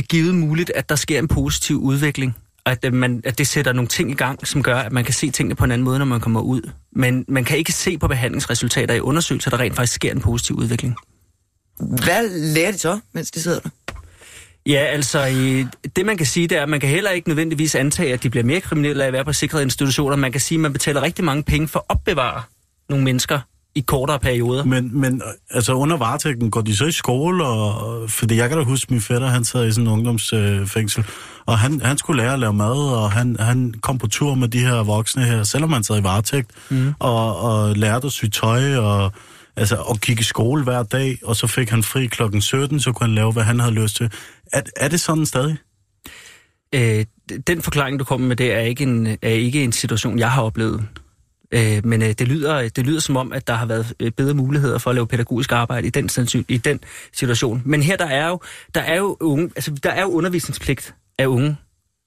S6: givet muligt, at der sker en positiv udvikling. At, øh, man, at det sætter nogle ting i gang, som gør, at man kan se tingene på en anden måde, når man kommer ud. Men man kan ikke se på behandlingsresultater i undersøgelser, der rent faktisk sker en positiv udvikling.
S4: Hvad lærer de så, mens de sidder der?
S6: Ja, altså, det man kan sige, det er, at man kan heller ikke nødvendigvis antage, at de bliver mere kriminelle af at være på sikrede institutioner. Man kan sige, at man betaler rigtig mange penge for at opbevare nogle mennesker i kortere perioder.
S2: Men, men altså under varetægten, går de så i skole? Og, fordi jeg kan da huske, min fætter, han sad i sådan en ungdomsfængsel, og han, han skulle lære at lave mad, og han, han kom på tur med de her voksne her, selvom han sad i varetægt, mm. og, og lærte at sy tøj, og altså, og gik i skole hver dag, og så fik han fri klokken 17, så kunne han lave, hvad han havde lyst til. Er, er det sådan stadig?
S6: Øh, den forklaring, du kommer med, det er ikke en, er ikke en situation, jeg har oplevet. Øh, men øh, det, lyder, det lyder som om, at der har været øh, bedre muligheder for at lave pædagogisk arbejde i den, i den situation. Men her der er jo, der er jo, unge, altså, der er jo undervisningspligt af unge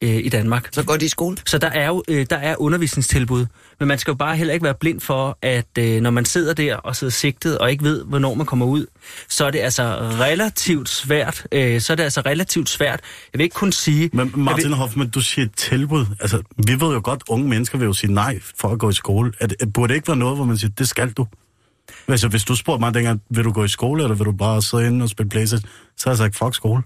S6: øh, i Danmark.
S4: Så går de i skole?
S6: Så der er jo øh, der er undervisningstilbud, men man skal jo bare heller ikke være blind for, at øh, når man sidder der og sidder sigtet og ikke ved, hvornår man kommer ud, så er det altså relativt svært. Øh, så er det altså relativt svært. Jeg vil ikke kun sige...
S2: Men Martin
S6: vil,
S2: Hoffmann, du siger tilbud. Altså, vi ved jo godt, unge mennesker vil jo sige nej for at gå i skole. Er det, burde det ikke være noget, hvor man siger, det skal du? Altså, hvis du spurgte mig dengang, vil du gå i skole, eller vil du bare sidde inde og spille Playstation, så har jeg sagt, fuck skole.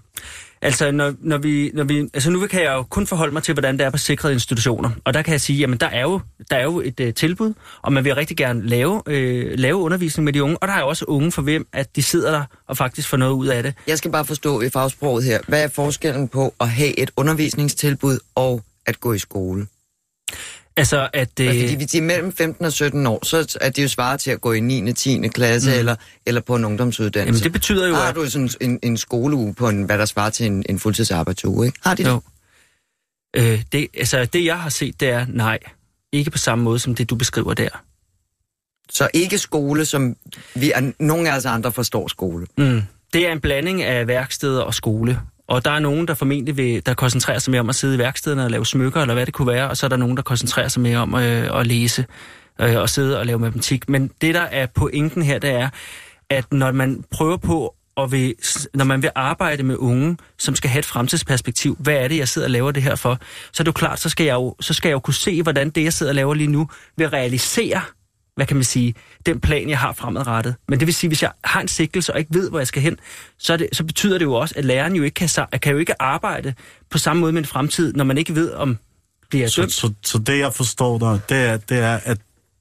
S6: Altså, når, når vi, når vi, altså nu kan jeg jo kun forholde mig til, hvordan det er på sikrede institutioner. Og der kan jeg sige, jamen der er jo, der er jo et uh, tilbud, og man vil rigtig gerne lave, øh, lave undervisning med de unge. Og der er jo også unge for hvem, at de sidder der og faktisk får noget ud af det.
S4: Jeg skal bare forstå i fagsproget her, hvad er forskellen på at have et undervisningstilbud og at gå i skole?
S6: Altså, at...
S4: Øh... Fordi hvis de er mellem 15 og 17 år, så er det jo svaret til at gå i 9. og 10. klasse mm. eller, eller på en ungdomsuddannelse.
S6: Jamen, det betyder jo,
S4: Har
S6: at...
S4: du sådan en, en skoleuge på en, hvad der svarer til en, en fuldtidsarbejdsuge, ikke? Har de det?
S6: Jo. Øh, det? Altså, det jeg har set, det er nej. Ikke på samme måde, som det du beskriver der.
S4: Så ikke skole, som vi er, nogle af os andre forstår skole?
S6: Mm. Det er en blanding af værksteder og skole. Og der er nogen, der formentlig vil, der koncentrerer sig mere om at sidde i værkstederne og lave smykker, eller hvad det kunne være, og så er der nogen, der koncentrerer sig mere om øh, at læse øh, og sidde og lave matematik. Men det, der er pointen her, det er, at når man prøver på og vil, når man vil arbejde med unge, som skal have et fremtidsperspektiv, hvad er det, jeg sidder og laver det her for, så er det jo klart, så skal jeg jo, så skal jeg jo kunne se, hvordan det, jeg sidder og laver lige nu, vil realisere hvad kan man sige, den plan, jeg har fremadrettet. Men det vil sige, hvis jeg har en sigtelse og ikke ved, hvor jeg skal hen, så, det, så betyder det jo også, at læreren jo ikke kan, kan jo ikke arbejde på samme måde med en fremtid, når man ikke ved, om bliver jeg
S2: så, så, så det, jeg forstår dig, det er, det er, at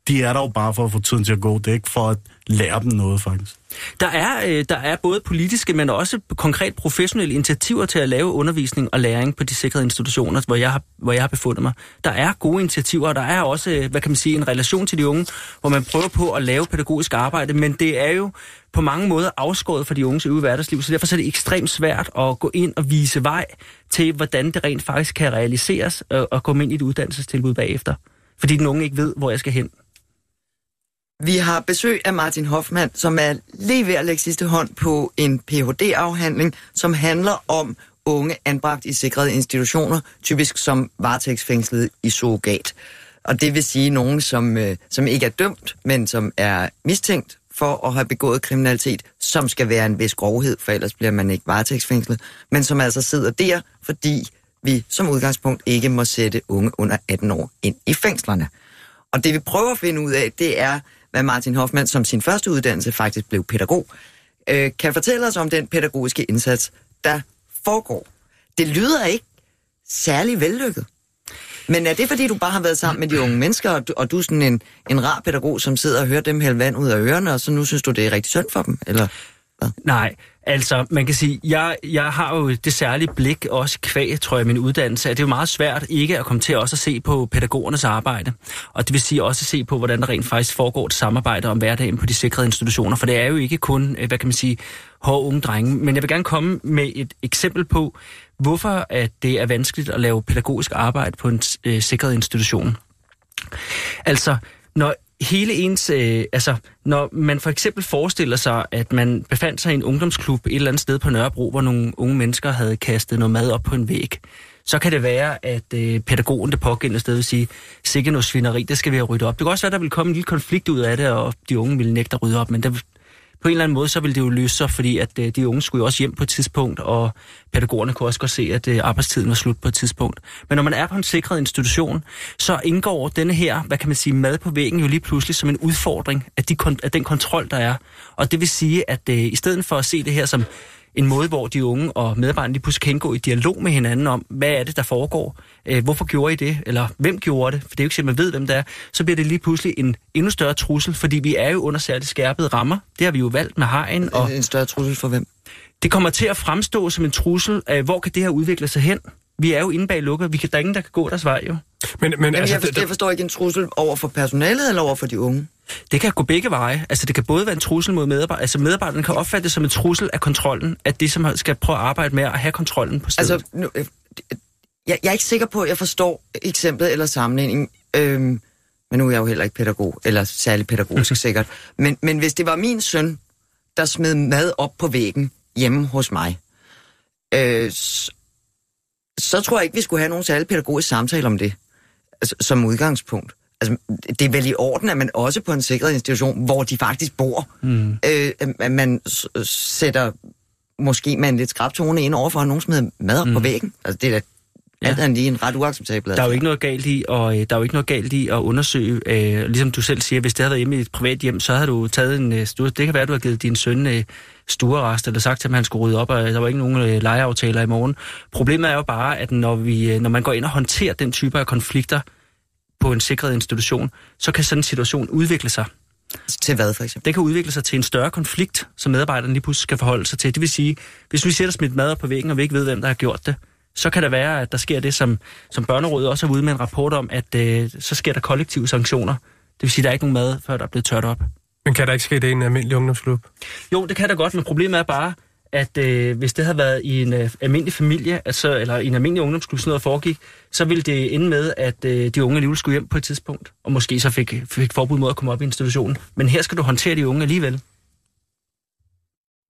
S2: de er der jo bare for at få tiden til at gå. Det er ikke for at lære dem noget, faktisk.
S6: Der er, øh, der er både politiske, men også konkret professionelle initiativer til at lave undervisning og læring på de sikrede institutioner, hvor jeg har, hvor jeg har befundet mig. Der er gode initiativer, og der er også, øh, hvad kan man sige, en relation til de unge, hvor man prøver på at lave pædagogisk arbejde, men det er jo på mange måder afskåret for de unges øve hverdagsliv, så derfor er det ekstremt svært at gå ind og vise vej til, hvordan det rent faktisk kan realiseres og, og komme ind i et uddannelsestilbud bagefter. Fordi den unge ikke ved, hvor jeg skal hen.
S4: Vi har besøg af Martin Hoffmann, som er lige ved at lægge sidste hånd på en Ph.D.-afhandling, som handler om unge anbragt i sikrede institutioner, typisk som varetægtsfængslet i surrogat. Og det vil sige nogen, som, øh, som ikke er dømt, men som er mistænkt for at have begået kriminalitet, som skal være en vis grovhed, for ellers bliver man ikke varetægtsfængslet, men som altså sidder der, fordi vi som udgangspunkt ikke må sætte unge under 18 år ind i fængslerne. Og det vi prøver at finde ud af, det er, hvad Martin Hoffmann som sin første uddannelse faktisk blev pædagog, øh, kan fortælle os om den pædagogiske indsats, der foregår. Det lyder ikke særlig vellykket. Men er det, fordi du bare har været sammen med de unge mennesker, og du, og du er sådan en, en rar pædagog, som sidder og hører dem hælde vand ud af ørerne, og så nu synes du, det er rigtig synd for dem? Eller
S6: hvad? Nej, Altså, man kan sige, jeg, jeg har jo det særlige blik, også kvæg, tror jeg, min uddannelse, at det er jo meget svært ikke at komme til også at se på pædagogernes arbejde. Og det vil sige også at se på, hvordan der rent faktisk foregår et samarbejde om hverdagen på de sikrede institutioner. For det er jo ikke kun, øh, hvad kan man sige, hårde unge drenge. Men jeg vil gerne komme med et eksempel på, hvorfor at det er vanskeligt at lave pædagogisk arbejde på en øh, sikret institution. Altså, når hele ens, øh, altså når man for eksempel forestiller sig, at man befandt sig i en ungdomsklub et eller andet sted på Nørrebro, hvor nogle unge mennesker havde kastet noget mad op på en væg, så kan det være, at øh, pædagogen det pågældende sted vil sige, sikkert noget svineri, det skal vi have ryddet op. Det kan også være, at der vil komme en lille konflikt ud af det, og de unge vil nægte at rydde op, men der, på en eller anden måde, så vil det jo løse sig, fordi at øh, de unge skulle jo også hjem på et tidspunkt, og pædagogerne kunne også godt se, at øh, arbejdstiden var slut på et tidspunkt. Men når man er på en sikret institution, så indgår denne her, hvad kan man sige, mad på væggen jo lige pludselig som en udfordring af, de, af den kontrol, der er. Og det vil sige, at øh, i stedet for at se det her som en måde, hvor de unge og medarbejderne lige pludselig kan indgå i dialog med hinanden om, hvad er det, der foregår? Øh, hvorfor gjorde I det? Eller hvem gjorde det? For det er jo ikke sikkert, man ved, hvem det er. Så bliver det lige pludselig en endnu større trussel, fordi vi er jo under særligt skærpede rammer. Det har vi jo valgt med hegn.
S4: Og en større trussel for hvem?
S6: Det kommer til at fremstå som en trussel af, hvor kan det her udvikle sig hen? Vi er jo inde bag lukket. Vi kan, der er ingen, der kan gå deres vej, jo.
S4: Men, men, altså, jeg, forstår, jeg forstår ikke en trussel over for personalet eller over for de unge?
S6: Det kan gå begge veje. Altså, det kan både være en trussel mod medarbejderne. Altså, medarbejderne kan opfatte det som en trussel af kontrollen, at de, som skal prøve at arbejde med at have kontrollen på stedet. Altså, nu,
S4: øh, jeg, jeg er ikke sikker på, at jeg forstår eksemplet eller sammenligningen. Øhm, men nu er jeg jo heller ikke pædagog, eller særlig pædagogisk sikkert. Men, men hvis det var min søn, der smed mad op på væggen hjemme hos mig, øh, så tror jeg ikke, vi skulle have nogen særlig pædagogisk samtale om det, altså, som udgangspunkt. Altså, det er vel i orden, at man også på en sikret institution, hvor de faktisk bor, mm. øh, at man sætter måske med en lidt skrab tone ind over for nogen, som hedder mad mm. på væggen. Altså, det er da
S6: Ja.
S4: alt andet lige en ret uacceptabel.
S6: Der er jo ikke noget galt i, og øh, der er jo ikke noget galt i at undersøge, øh, ligesom du selv siger, hvis det havde været hjemme i et privat hjem, så havde du taget en øh. Det kan være, at du har givet din søn øh, stuerrest, eller sagt til ham, at han skulle rydde op, og der var ikke nogen øh, legeaftaler i morgen. Problemet er jo bare, at når, vi, øh, når man går ind og håndterer den type af konflikter på en sikret institution, så kan sådan en situation udvikle sig.
S4: Til hvad, for eksempel?
S6: Det kan udvikle sig til en større konflikt, som medarbejderne lige pludselig skal forholde sig til. Det vil sige, hvis vi sætter smidt mad op på væggen, og vi ikke ved, hvem der har gjort det, så kan det være, at der sker det, som, som Børnerådet også er ude med en rapport om, at øh, så sker der kollektive sanktioner. Det vil sige, at der er ikke nogen mad, før der er blevet tørt op.
S5: Men kan der ikke ske det i en almindelig ungdomsklub?
S6: Jo, det kan da godt, men problemet er bare, at øh, hvis det havde været i en øh, almindelig familie, altså, eller i en almindelig ungdomsklub, sådan noget foregik, så ville det ende med, at øh, de unge alligevel skulle hjem på et tidspunkt, og måske så fik, fik forbud mod at komme op i institutionen. Men her skal du håndtere de unge alligevel.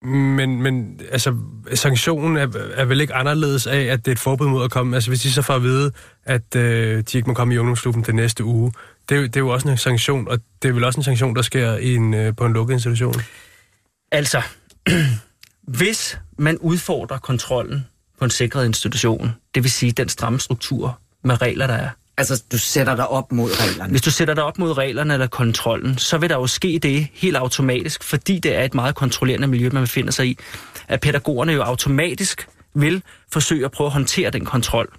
S5: Men, men altså, sanktionen er, er vel ikke anderledes af, at det er et forbud mod at komme. Altså, hvis de så får at vide, at øh, de ikke må komme i ungdomsklubben den næste uge, det, er jo- det er jo også en sanktion, og det er vel også en sanktion, der sker i en, øh, på en lukket institution.
S6: Altså, [CLEARS THROAT] hvis man udfordrer kontrollen på en sikret institution, det vil sige den stramme struktur med regler, der er.
S4: Altså, du sætter dig op mod reglerne.
S6: Hvis du sætter dig op mod reglerne eller kontrollen, så vil der jo ske det helt automatisk, fordi det er et meget kontrollerende miljø, man befinder sig i, at pædagogerne jo automatisk vil forsøge at prøve at håndtere den kontrol.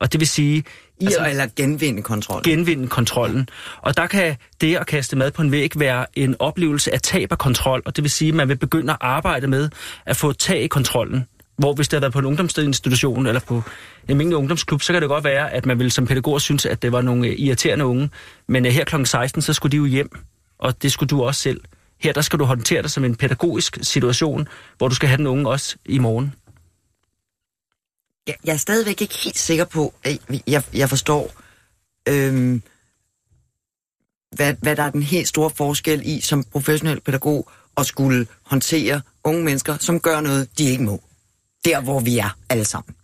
S6: Og det vil sige, i
S4: Altså,
S6: at
S4: eller genvinde kontrol.
S6: genvinde kontrollen. Og der kan det at kaste mad på en væg være en oplevelse af tab af kontrol, og det vil sige, at man vil begynde at arbejde med at få tag i kontrollen. Hvor hvis det har været på en ungdomsinstitution eller på en almindelig ungdomsklub, så kan det godt være, at man vil som pædagog synes, at det var nogle øh, irriterende unge. Men øh, her kl. 16, så skulle de jo hjem, og det skulle du også selv. Her der skal du håndtere det som en pædagogisk situation, hvor du skal have den unge også i morgen.
S4: Jeg, jeg er stadigvæk ikke helt sikker på, at jeg, jeg forstår, øhm, hvad, hvad der er den helt store forskel i som professionel pædagog at skulle håndtere unge mennesker, som gør noget, de ikke må. Der, hvor vi er alle sammen.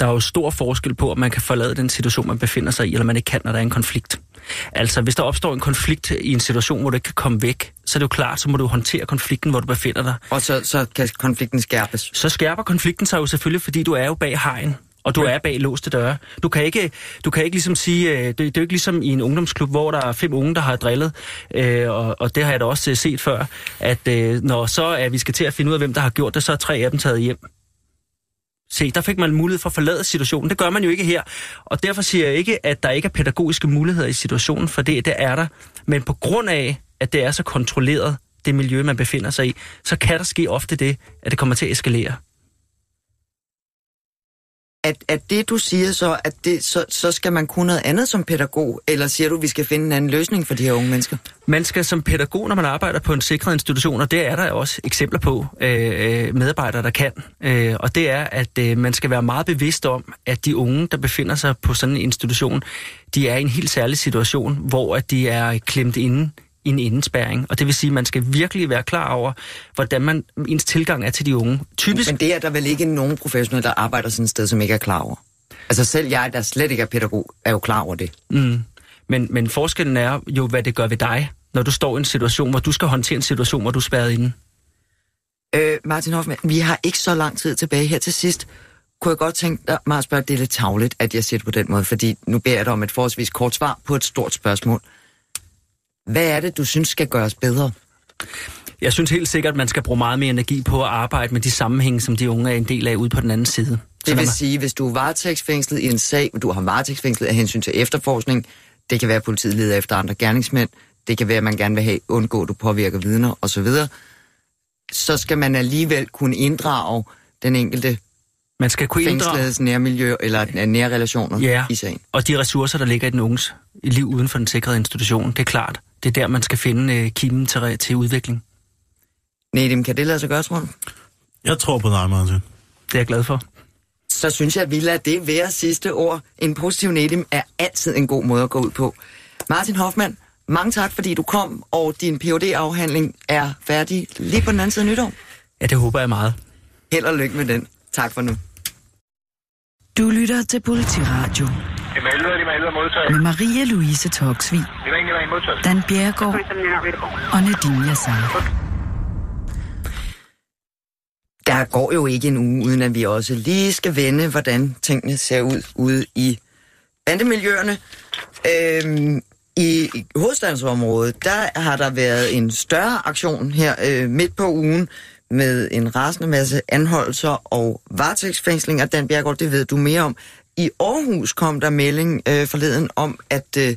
S6: Der er jo stor forskel på, om man kan forlade den situation, man befinder sig i, eller man ikke kan, når der er en konflikt. Altså, hvis der opstår en konflikt i en situation, hvor du ikke kan komme væk, så er det jo klart, så må du håndtere konflikten, hvor du befinder dig.
S4: Og så, så kan konflikten skærpes.
S6: Så skærper konflikten sig jo selvfølgelig, fordi du er jo bag hegn, og du er bag låste døre. Du kan ikke, du kan ikke ligesom sige, øh, det, det er jo ikke ligesom i en ungdomsklub, hvor der er fem unge, der har drillet, øh, og, og det har jeg da også øh, set før, at øh, når så er vi skal til at finde ud af, hvem der har gjort det, så er tre af dem taget hjem. Se, der fik man mulighed for at forlade situationen. Det gør man jo ikke her. Og derfor siger jeg ikke, at der ikke er pædagogiske muligheder i situationen, for det, det er der. Men på grund af, at det er så kontrolleret, det miljø, man befinder sig i, så kan der ske ofte det, at det kommer til at eskalere.
S4: At, at det, du siger så, at det, så, så skal man kunne noget andet som pædagog, eller siger du, at vi skal finde en anden løsning for de her unge mennesker?
S6: Man skal som pædagog, når man arbejder på en sikret institution, og det er der også eksempler på øh, øh, medarbejdere, der kan, øh, og det er, at øh, man skal være meget bevidst om, at de unge, der befinder sig på sådan en institution, de er i en helt særlig situation, hvor at de er klemt inde en indespærring. Og det vil sige, at man skal virkelig være klar over, hvordan man, ens tilgang er til de unge. Typisk
S4: Men det er der vel ikke nogen professionelle, der arbejder sådan et sted, som ikke er klar over. Altså selv jeg, der slet ikke er pædagog, er jo klar over det.
S6: Mm. Men, men forskellen er jo, hvad det gør ved dig, når du står i en situation, hvor du skal håndtere en situation, hvor du er spærret inde.
S4: Øh, Martin Hoffmann, vi har ikke så lang tid tilbage her til sidst. Kunne jeg godt tænke dig, mig at spørge, det er lidt tavligt, at jeg siger det på den måde, fordi nu beder jeg dig om et forholdsvis kort svar på et stort spørgsmål. Hvad er det, du synes skal gøres bedre?
S6: Jeg synes helt sikkert, at man skal bruge meget mere energi på at arbejde med de sammenhænge, som de unge er en del af ude på den anden side.
S4: Det vil sige, hvis du er varetægtsfængslet i en sag, du har varetægtsfængslet af hensyn til efterforskning, det kan være, at politiet leder efter andre gerningsmænd, det kan være, at man gerne vil have undgå, at du påvirker vidner osv., så skal man alligevel kunne inddrage den enkelte
S6: Man skal kunne inddrage,
S4: fængsledes nærmiljø eller nære relationer
S6: Ja.
S4: i sagen.
S6: og de ressourcer, der ligger i den unges liv uden for den sikrede institution, det er klart. Det er der, man skal finde øh, kimen til, til udvikling.
S4: Nedim, kan det lade sig gøre, tror du?
S2: Jeg tror på dig, Martin.
S6: Det er jeg glad for.
S4: Så synes jeg, at vi lader det være sidste ord. En positiv Nedim er altid en god måde at gå ud på. Martin Hoffmann, mange tak, fordi du kom, og din phd afhandling er færdig lige på den anden side af nytår.
S6: Ja, det håber jeg meget.
S4: Held og lykke med den. Tak for nu.
S1: Du lytter til Politiradio med Maria Louise Toksvig, Dan Bjergård og Nadine Yassar.
S4: Der går jo ikke en uge, uden at vi også lige skal vende, hvordan tingene ser ud ude i bandemiljøerne. Øhm, I hovedstadsområdet, der har der været en større aktion her øh, midt på ugen med en rasende masse anholdelser og varetægtsfængslinger. Dan Bjergård, det ved du mere om. I Aarhus kom der melding øh, forleden om, at øh,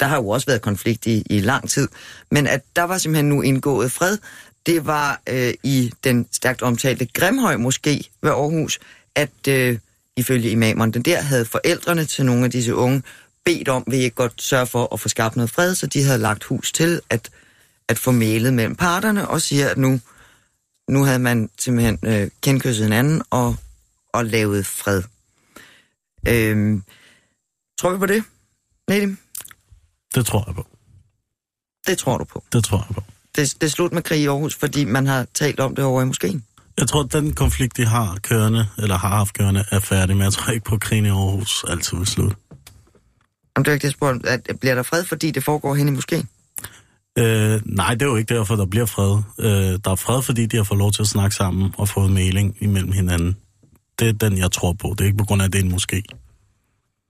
S4: der har jo også været konflikt i, i lang tid, men at der var simpelthen nu indgået fred. Det var øh, i den stærkt omtalte Grimhøj måske ved Aarhus, at øh, ifølge imamerne der havde forældrene til nogle af disse unge bedt om, vil I godt sørge for at få skabt noget fred, så de havde lagt hus til at, at få mailet mellem parterne og siger, at nu, nu havde man simpelthen øh, kendkysset hinanden og, og lavet fred. Øhm, tror vi på det, Nedim?
S2: Det tror jeg på.
S4: Det tror du på?
S2: Det tror jeg på.
S4: Det, det er slut med krig i Aarhus, fordi man har talt om det over i moskeen?
S2: Jeg tror, at den konflikt, de har kørende, eller har haft kørende, er færdig, men jeg tror ikke på, at krigen i Aarhus altid vil slutte.
S4: Om det er ikke det spørgsmål, at bliver der fred, fordi det foregår hen i moskeen?
S2: Øh, nej, det er jo ikke derfor, der bliver fred. Øh, der er fred, fordi de har fået lov til at snakke sammen og fået mailing imellem hinanden. Det er den, jeg tror på. Det er ikke på grund af, at det er en moské.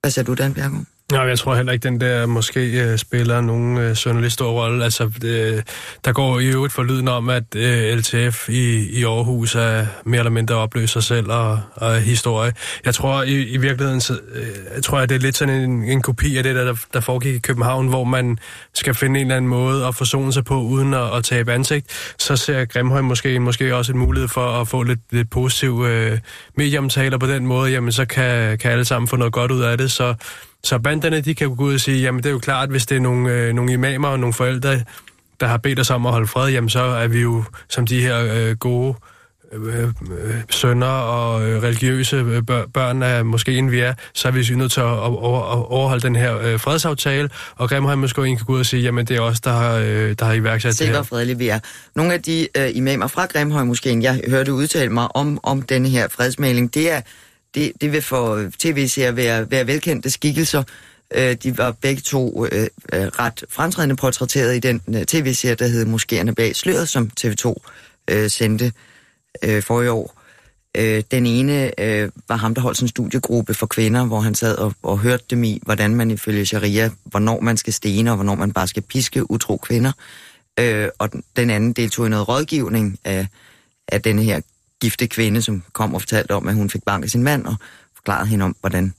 S4: Hvad siger du, Dan Bjergård?
S5: Nej, jeg tror heller ikke, den der måske øh, spiller nogen øh, sønderlig stor rolle. Altså, det, der går i øvrigt for lyden om, at øh, LTF i, i Aarhus er mere eller mindre opløst sig selv og, og historie. Jeg tror i, i virkeligheden, så, øh, jeg tror, at det er lidt sådan en, en kopi af det, der, der foregik i København, hvor man skal finde en eller anden måde at forsone sig på, uden at, at tabe ansigt. Så ser Grimhøj måske, måske også en mulighed for at få lidt, lidt positiv øh, medieomtaler på den måde. Jamen, så kan, kan alle sammen få noget godt ud af det. Så så banderne, de kan gå ud og sige, jamen det er jo klart, hvis det er nogle, øh, nogle imamer og nogle forældre, der har bedt os om at holde fred, jamen så er vi jo som de her øh, gode øh, øh, sønner og øh, religiøse øh, børn af måske vi er, så er vi nødt til at, at, at overholde den her øh, fredsaftale, og Grimhøj måske kan gå ud og sige, jamen det er os, der har, øh, der har iværksat
S4: Sikker
S5: det her.
S4: fredelige vi er. Nogle af de øh, imamer fra Grimhøj måske, jeg hørte udtale mig om, om denne her fredsmaling, det er det, det vil for øh, tv-serier være, være velkendte skikkelser. Øh, de var begge to øh, øh ret fremtrædende portrætteret i den øh, tv-serie, der hed Moskéerne bag sløret, som TV2 øh, sendte øh, for i år. Øh, den ene øh, var ham, der holdt sådan en studiegruppe for kvinder, hvor han sad og, og hørte dem i, hvordan man ifølge sharia, hvornår man skal stene, og hvornår man bare skal piske utro kvinder. Øh, og den, den anden deltog i noget rådgivning af, af denne her gifte kvinde, som kom og fortalte om, at hun fik banket sin mand, og forklarede hende om, hvordan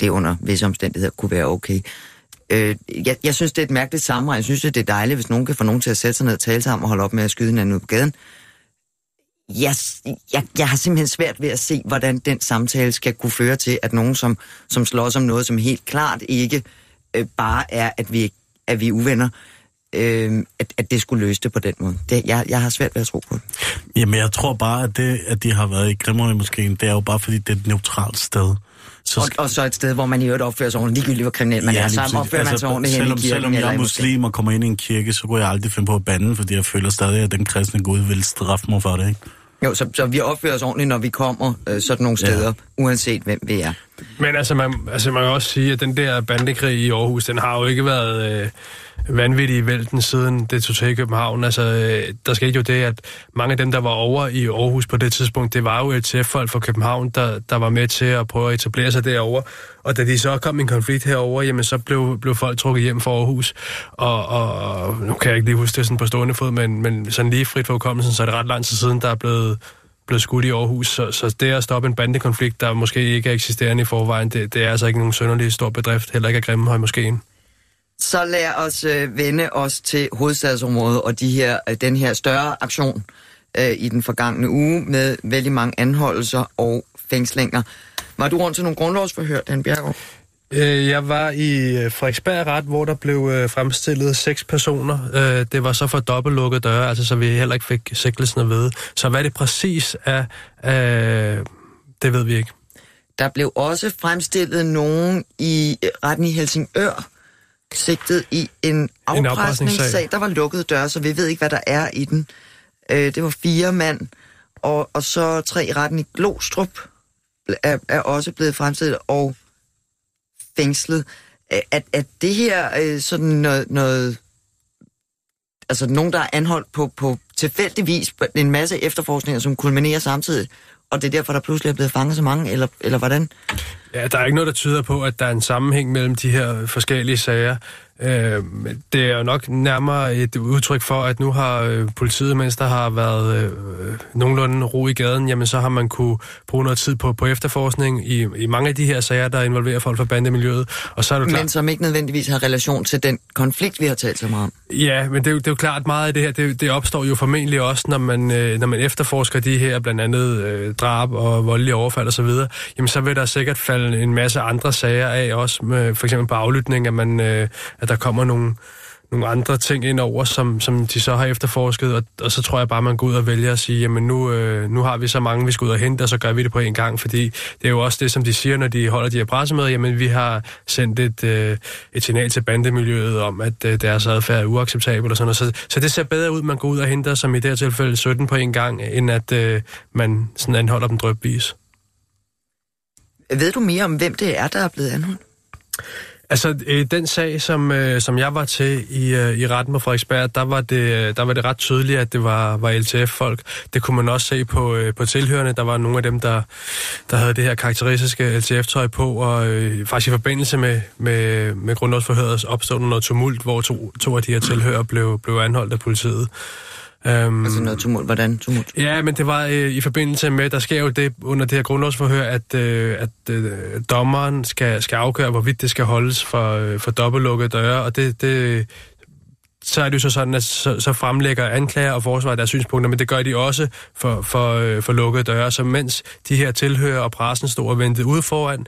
S4: det under visse omstændigheder kunne være okay. Øh, jeg, jeg synes, det er et mærkeligt sammenhæng. Jeg synes, det er dejligt, hvis nogen kan få nogen til at sætte sig ned og tale sammen og holde op med at skyde hinanden ud på gaden. Jeg, jeg, jeg har simpelthen svært ved at se, hvordan den samtale skal kunne føre til, at nogen, som, som slås om noget, som helt klart ikke øh, bare er, at vi, at vi er uvenner, øh, at, at det skulle løse det på den måde. Det, jeg, jeg har svært ved at tro på det.
S2: Jamen, jeg tror bare, at det, at de har været i måske, det er jo bare, fordi det er et neutralt sted.
S4: Så skal... og, og så et sted, hvor man i øvrigt opfører sig ordentligt, ligegyldigt hvor kriminel man ja, er, så opfører altså, man sig ordentligt
S2: selvom,
S4: hen i kirken.
S2: Selvom jeg er muslim og kommer ind i en kirke, så kunne jeg aldrig finde på at bande, fordi jeg føler stadig, at den kristne Gud vil straffe mig for det, ikke?
S4: Jo, så, så vi opfører os ordentligt, når vi kommer øh, sådan nogle steder, ja. uanset hvem vi er.
S5: Men altså man, altså, man kan også sige, at den der bandekrig i Aarhus, den har jo ikke været... Øh vanvittige vælten siden det tog til i København. Altså, øh, der skete jo det, at mange af dem, der var over i Aarhus på det tidspunkt, det var jo LTF-folk fra København, der, der var med til at prøve at etablere sig derovre. Og da de så kom i en konflikt herover, jamen så blev, blev folk trukket hjem fra Aarhus. Og, og nu kan jeg ikke lige huske det sådan på stående fod, men, men sådan lige frit for hukommelsen, så er det ret lang tid siden, der er blevet blevet skudt i Aarhus, så, så det at stoppe en bandekonflikt, der måske ikke er eksisterende i forvejen, det, det er altså ikke nogen sønderlig stor bedrift, heller ikke af Grimmenhøj måske
S4: så lad os øh, vende os til hovedstadsområdet og de her, øh, den her større aktion øh, i den forgangne uge med vældig mange anholdelser og fængslinger. Var du rundt til nogle grundlovsforhør, Dan Bjergård?
S5: Øh, jeg var i øh, Frederiksberg ret, hvor der blev øh, fremstillet seks personer. Det var så for dobbeltlukkede døre, altså så vi heller ikke fik sigtelsen at vide. Så hvad det præcis er, det ved vi ikke.
S4: Der blev også fremstillet nogen i retten i Helsingør, sigtet i en afpresningssag. Der var lukkede døre, så vi ved ikke, hvad der er i den. Øh, det var fire mand, og, og så tre i retten i Glostrup. er, er også blevet fremstillet og fængslet. At, at det her øh, sådan noget, noget altså nogen, der er anholdt på, på tilfældigvis en masse efterforskninger, som kulminerer samtidig, og det er derfor, der pludselig er blevet fanget så mange, eller, eller hvordan?
S5: Ja, der er ikke noget, der tyder på, at der er en sammenhæng mellem de her forskellige sager. Øh, det er jo nok nærmere et udtryk for, at nu har øh, politiet, mens der har været øh, nogenlunde ro i gaden, jamen så har man kunne bruge noget tid på, på efterforskning i, i mange af de her sager, der involverer folk fra bandemiljøet.
S4: Og så er det klart, men som ikke nødvendigvis har relation til den konflikt, vi har talt så meget om.
S5: Ja, men det er, jo, det er jo klart meget af det her, det, det opstår jo formentlig også, når man, øh, når man efterforsker de her, blandt andet øh, drab og voldelige overfald osv., jamen så vil der sikkert falde en masse andre sager af, også med, for eksempel på aflytning, at man øh, at der kommer nogle, nogle andre ting ind over, som, som de så har efterforsket, og, og så tror jeg bare, man går ud og vælger at sige, jamen nu, øh, nu har vi så mange, vi skal ud og hente, og så gør vi det på en gang, fordi det er jo også det, som de siger, når de holder de her pressemøder, jamen vi har sendt et, øh, et signal til bandemiljøet om, at øh, deres adfærd er uacceptabel og sådan noget. Så, så det ser bedre ud, man går ud og henter, som i det her tilfælde 17 på en gang, end at øh, man sådan anholder dem drøbvis.
S4: Ved du mere om, hvem det er, der er blevet anholdt?
S5: Altså, øh, den sag, som, øh, som jeg var til i, øh, i retten med Frederiksberg, der var, det, øh, der var det ret tydeligt, at det var, var LTF-folk. Det kunne man også se på, øh, på tilhørende. Der var nogle af dem, der, der havde det her karakteristiske LTF-tøj på, og øh, faktisk i forbindelse med, med, med grundlovsforhøret opstod noget tumult, hvor to, to af de her tilhører blev, blev anholdt af politiet.
S4: Um, altså noget tumult. Hvordan tumult?
S5: Ja, men det var øh, i forbindelse med, der sker jo det under det her grundlovsforhør, at, øh, at øh, dommeren skal, skal afgøre, hvorvidt det skal holdes for, øh, for dobbeltlukkede døre, og det, det, så er det jo så sådan, at så, så fremlægger anklager og forsvar deres synspunkter, men det gør de også for, for, øh, for lukkede døre. Så mens de her tilhører og pressen stod og ventede ude foran,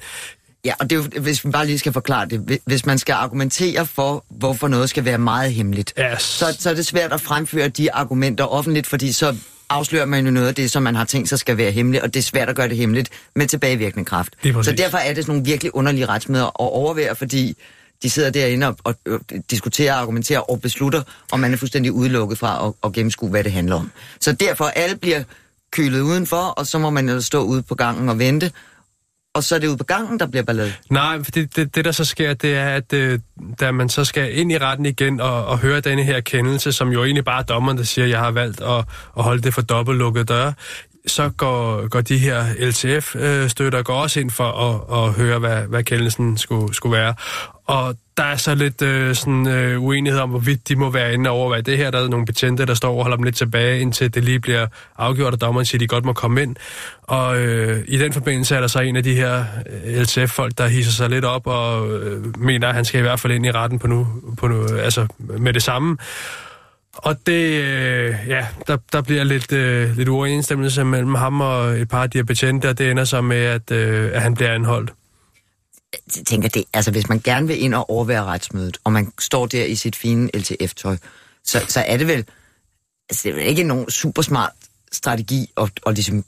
S4: Ja, og det er jo, hvis vi bare lige skal forklare det, hvis man skal argumentere for, hvorfor noget skal være meget hemmeligt,
S5: yes.
S4: så, så er det svært at fremføre de argumenter offentligt, fordi så afslører man jo noget af det, som man har tænkt sig skal være hemmeligt, og det er svært at gøre det hemmeligt med tilbagevirkende kraft. Så derfor er det sådan nogle virkelig underlige retsmøder at overvære, fordi de sidder derinde og, og, og diskuterer, argumenterer og beslutter, og man er fuldstændig udelukket fra at, at gennemskue, hvad det handler om. Så derfor alle bliver kølet udenfor, og så må man stå ude på gangen og vente, og så er det ude på gangen, der bliver ballade?
S5: Nej, for det, det, det der så sker, det er, at øh, da man så skal ind i retten igen og, og høre denne her kendelse, som jo egentlig bare er dommeren, der siger, at jeg har valgt at, at holde det for dobbeltlukkede døre, så går, går de her LTF-støtter øh, går også ind for at, at høre, hvad, hvad kendelsen skulle, skulle være. Og der er så lidt øh, sådan, øh, uenighed om, hvorvidt de må være inde og overveje det her. Der er nogle betjente, der står og holder dem lidt tilbage, indtil det lige bliver afgjort, og dommeren siger, at de godt må komme ind. Og øh, i den forbindelse er der så en af de her øh, LTF-folk, der hisser sig lidt op og øh, mener, at han skal i hvert fald ind i retten på nu, på nu øh, altså med det samme. Og det, øh, ja, der, der bliver lidt, øh, lidt uoverensstemmelse mellem ham og et par af de her betjente, og det ender så med, at, øh, at han bliver anholdt.
S4: Jeg tænker, det, altså hvis man gerne vil ind og overvære retsmødet, og man står der i sit fine LTF-tøj, så, så er det vel, altså det er vel ikke nogen super smart strategi at, at ligesom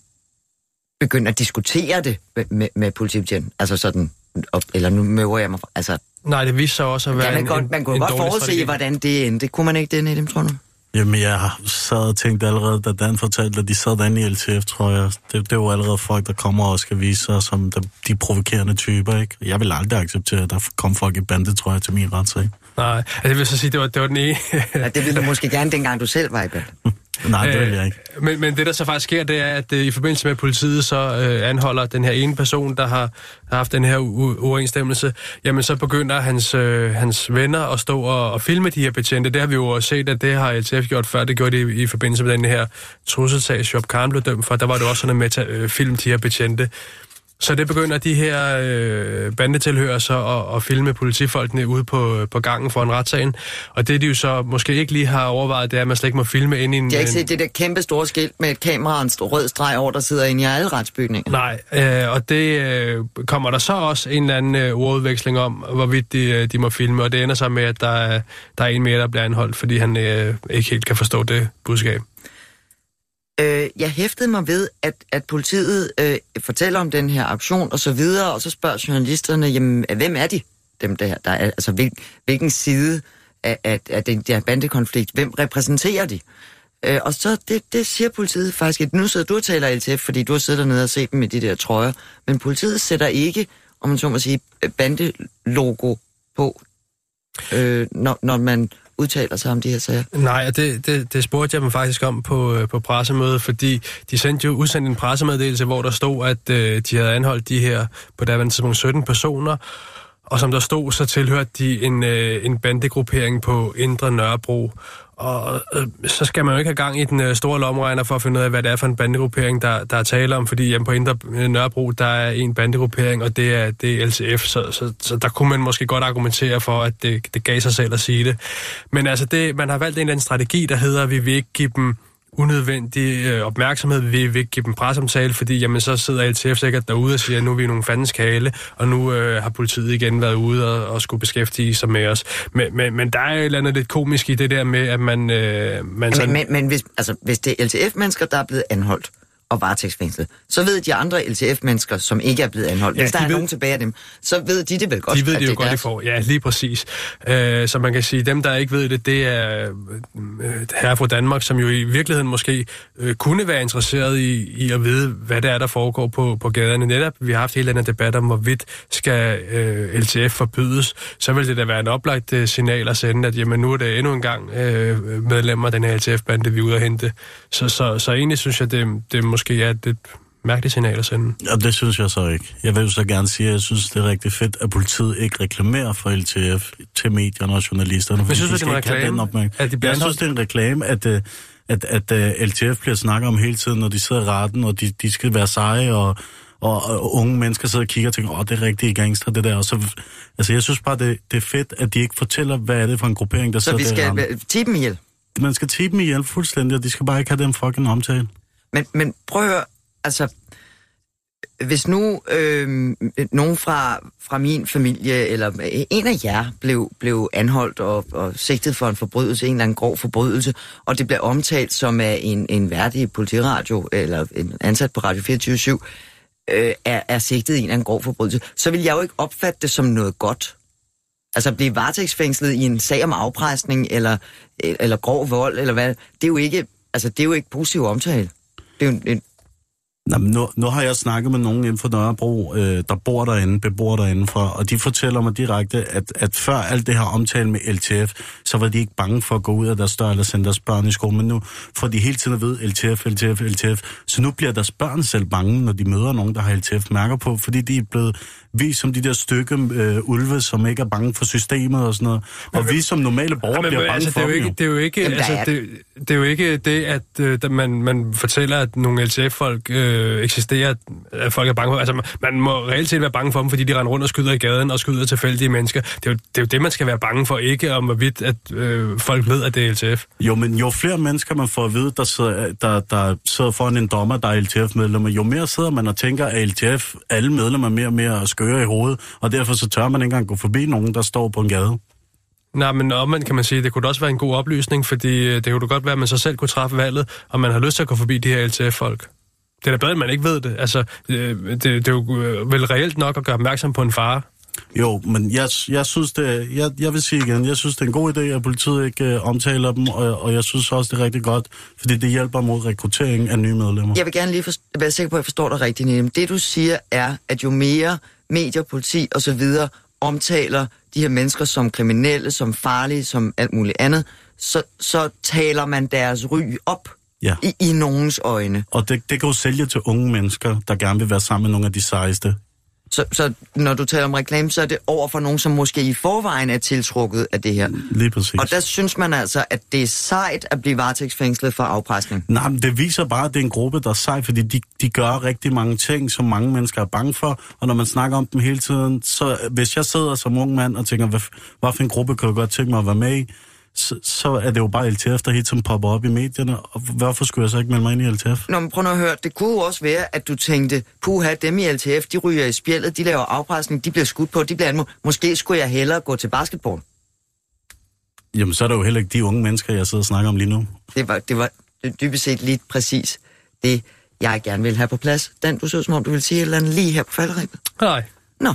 S4: begynde at diskutere det med, med, med politibetjenten. Altså sådan, op, eller nu møver jeg mig, altså...
S5: Nej, det viser sig også at være
S4: ja, man,
S5: en,
S4: godt, man kunne
S5: en
S4: godt forudse, strategi. hvordan det endte. Kunne man ikke det, Nedim, tror du?
S2: Jamen, jeg sad og tænkte allerede, da Dan fortalte, at de sad derinde i LTF, tror jeg. Det, det er jo allerede folk, der kommer og skal vise sig som de, de provokerende typer, ikke? Jeg vil aldrig acceptere, at der kom folk i bande, tror jeg, til min retssag.
S5: Nej, altså, det vil så sige, det var, det var den ene.
S4: ja, det ville du måske gerne, dengang du selv var i band. [LAUGHS]
S2: Nej, det vil jeg ikke.
S5: Øh, men, men det, der så faktisk sker, det er, at øh, i forbindelse med at politiet så øh, anholder den her ene person, der har, har haft den her uoverensstemmelse, jamen så begynder hans, øh, hans venner at stå og, og filme de her betjente. Det har vi jo også set, at det har LTF gjort før. Det gjorde de i, i forbindelse med den her trusselsag, Shop Khan blev dømt for. Der var det også sådan, at med øh, film de her betjente. Så det begynder de her øh, bandetilhører så at, at filme politifolkene ude på, på gangen for en retssagen. Og det de jo så måske ikke lige har overvejet, det er, at man slet ikke må filme ind i en...
S4: Jeg har ikke set det der kæmpe store skilt med et kamera og en rød streg over, der sidder inde i alle retsbygninger.
S5: Nej, øh, og det øh, kommer der så også en eller anden øh, ordudveksling om, hvorvidt de, øh, de må filme. Og det ender så med, at der, der er en mere, der bliver anholdt, fordi han øh, ikke helt kan forstå det budskab.
S4: Øh, jeg hæftede mig ved, at, at politiet øh, fortæller om den her aktion og så videre, og så spørger journalisterne, jamen, øh, hvem er de? Dem der, der er, altså hvil, hvilken side af, af, af den der bandekonflikt, hvem repræsenterer de? Øh, og så, det, det siger politiet faktisk at Nu sidder du og taler LTF, fordi du har siddet dernede og set dem med de der trøjer. Men politiet sætter ikke, om man så må sige, bandelogo på, øh, når, når man udtaler sig om de her sager?
S5: Nej, det, det, det spurgte jeg dem faktisk om på, øh, på pressemødet, fordi de sendte jo udsendt en pressemeddelelse, hvor der stod, at øh, de havde anholdt de her på daværende tidspunkt 17 personer, og som der stod, så tilhørte de en, øh, en bandegruppering på Indre Nørrebro. Og øh, så skal man jo ikke have gang i den øh, store lomregner for at finde ud af, hvad det er for en bandegruppering, der, der er tale om. Fordi hjemme på Indre øh, Nørrebro, der er en bandegruppering, og det er, det er LCF. Så, så, så der kunne man måske godt argumentere for, at det, det gav sig selv at sige det. Men altså, det, man har valgt en eller anden strategi, der hedder, at vi vil ikke give dem unødvendig øh, opmærksomhed. Vi vil ikke give dem presomtale, fordi jamen, så sidder LTF sikkert derude og siger, at nu er vi nogle fandens kale, og nu øh, har politiet igen været ude og, og skulle beskæftige sig med os. Men, men, men der er et eller andet lidt komisk i det der med, at man... Øh, man
S4: ja, sådan... men, men, men hvis, altså, hvis det er LTF-mennesker, der er blevet anholdt, og varetægtsfængslet. Så ved de andre LTF-mennesker, som ikke er blevet anholdt, ja, hvis der er ved, nogen tilbage af dem, så ved de det vel godt.
S5: De ved det jo det godt, de får. Ja, lige præcis. Uh, så man kan sige, dem, der ikke ved det, det er uh, herre fra Danmark, som jo i virkeligheden måske uh, kunne være interesseret i, i at vide, hvad det er, der foregår på, på gaderne. Netop, vi har haft hele den debat om, hvorvidt skal uh, LTF forbydes. Så vil det da være en oplagt uh, signal at sende, at jamen, nu er det endnu en gang uh, medlemmer af den her LTF-bande, vi er ude at hente. Så, så, så egentlig synes jeg, det, det måske måske er et lidt mærkeligt signal at sende.
S2: Ja, det synes jeg så ikke. Jeg vil så gerne sige, at jeg synes, det er rigtig fedt, at politiet ikke reklamerer for LTF til medierne og journalisterne.
S5: Men synes du, det er en reklame?
S2: At de jeg synes, det er en reklame, at, at, at, at øh, LTF bliver snakket om hele tiden, når de sidder i retten, og de, de skal være seje, og, og, og unge mennesker sidder og kigger og tænker, åh, det er rigtige gangster, det der. Og så, altså, jeg synes bare, det, det er fedt, at de ikke fortæller, hvad er det for en gruppering, der
S4: så
S2: sidder
S4: der. Så vi skal tippe dem ihjel?
S2: Man skal tippe dem ihjel fuldstændig, og de skal bare ikke have den fucking omtale.
S4: Men, men prøv at høre, altså, hvis nu øh, nogen fra, fra min familie, eller en af jer, blev, blev anholdt og, og sigtet for en forbrydelse, en eller anden grov forbrydelse, og det blev omtalt som af en, en værdig politiradio, eller en ansat på Radio 24 øh, er, er sigtet i en eller anden grov forbrydelse, så vil jeg jo ikke opfatte det som noget godt. Altså at blive varetægtsfængslet i en sag om afpresning, eller, eller grov vold, eller hvad, det er jo ikke, altså, det er jo ikke positiv omtale det er jo en,
S2: Nå, nu, nu har jeg snakket med nogen inden for Nørrebro, øh, der bor derinde, bebor derinde fra, og de fortæller mig direkte, at, at før alt det her omtale med LTF, så var de ikke bange for at gå ud af deres dør eller sende deres børn i skole, men nu får de hele tiden at vide LTF, LTF, LTF, så nu bliver deres børn selv bange, når de møder nogen, der har LTF-mærker på, fordi de er blevet vi som de der stykke øh, ulve, som ikke er bange for systemet og sådan noget. Og men, vi som normale borgere men, bliver bange
S5: altså, for det er jo ikke, det er jo ikke, Jamen, altså, det, det er jo ikke det, at øh, man, man fortæller, at nogle LTF-folk øh, eksisterer, at folk er bange for. Altså, man, man må reelt set være bange for dem, fordi de render rundt og skyder i gaden og skyder tilfældige mennesker. Det er, jo, det er jo det, man skal være bange for, ikke om hvorvidt, at øh, folk ved, at det er LTF.
S2: Jo, men jo flere mennesker man får at vide, der sidder, der, der sidder foran en dommer, der er LTF-medlemmer, jo mere sidder man og tænker, at LTF, alle medlemmer mere og mere skøre i hovedet, og derfor så tør man ikke engang gå forbi nogen, der står på en gade.
S5: Nej, men omvendt kan man sige, det kunne også være en god oplysning, fordi øh, det kunne godt være, at man så selv kunne træffe valget, og man har lyst til at gå forbi de her LTF-folk. Det er da bedre, at man ikke ved det. Altså, det, det, det er jo øh, vel reelt nok at gøre opmærksom på en fare.
S2: Jo, men jeg, jeg synes det, jeg, jeg vil sige igen, jeg synes det er en god idé, at politiet ikke øh, omtaler dem, og, og jeg synes også, det er rigtig godt, fordi det hjælper mod rekruttering af nye medlemmer.
S4: Jeg vil gerne lige for, være sikker på, at jeg forstår dig rigtigt, Niem. Det du siger er, at jo mere medier, politi osv. omtaler de her mennesker som kriminelle, som farlige, som alt muligt andet, så, så taler man deres ry op ja. i, i nogens øjne.
S2: Og det, det kan jo sælge til unge mennesker, der gerne vil være sammen med nogle af de sejeste
S4: så, så når du taler om reklame, så er det over for nogen, som måske i forvejen er tiltrukket af det her.
S2: Lige præcis.
S4: Og der synes man altså, at det er sejt at blive varetægtsfængslet for afpresning.
S2: Nej, men det viser bare, at det er en gruppe, der er sej, fordi de, de gør rigtig mange ting, som mange mennesker er bange for. Og når man snakker om dem hele tiden, så hvis jeg sidder som ung mand og tænker, hvad, hvad for en gruppe kan du godt tænke mig at være med i, så, så er det jo bare LTF, der helt som popper op i medierne. Og hvorfor skulle jeg så ikke melde mig ind i LTF?
S4: Nå, men prøv at høre. Det kunne jo også være, at du tænkte, puha, dem i LTF, de ryger i spjældet, de laver afpresning, de bliver skudt på, de bliver anmod. Måske skulle jeg hellere gå til basketball.
S2: Jamen, så er der jo heller ikke de unge mennesker, jeg sidder og snakker om lige nu.
S4: Det var, det var dybest set lidt præcis det, jeg gerne vil have på plads. Dan, du så som om, du vil sige et eller andet lige her på falderæbet.
S5: Nej.
S4: Nå,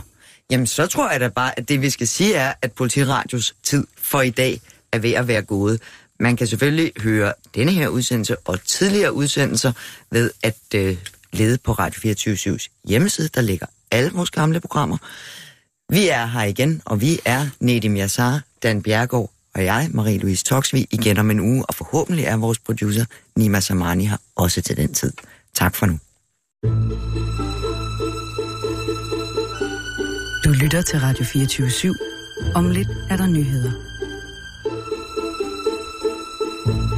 S4: jamen så tror jeg da bare, at det vi skal sige er, at Politiradios tid for i dag er ved at være gået. Man kan selvfølgelig høre denne her udsendelse og tidligere udsendelser ved at øh, lede på Radio 24-7's hjemmeside, der ligger alle vores gamle programmer. Vi er her igen, og vi er Nedim Yassar, Dan Bjergård og jeg, Marie-Louise Toksvig, igen om en uge, og forhåbentlig er vores producer Nima Samani her også til den tid. Tak for nu.
S1: Du lytter til Radio 24 /7. Om lidt er der nyheder. Thank you.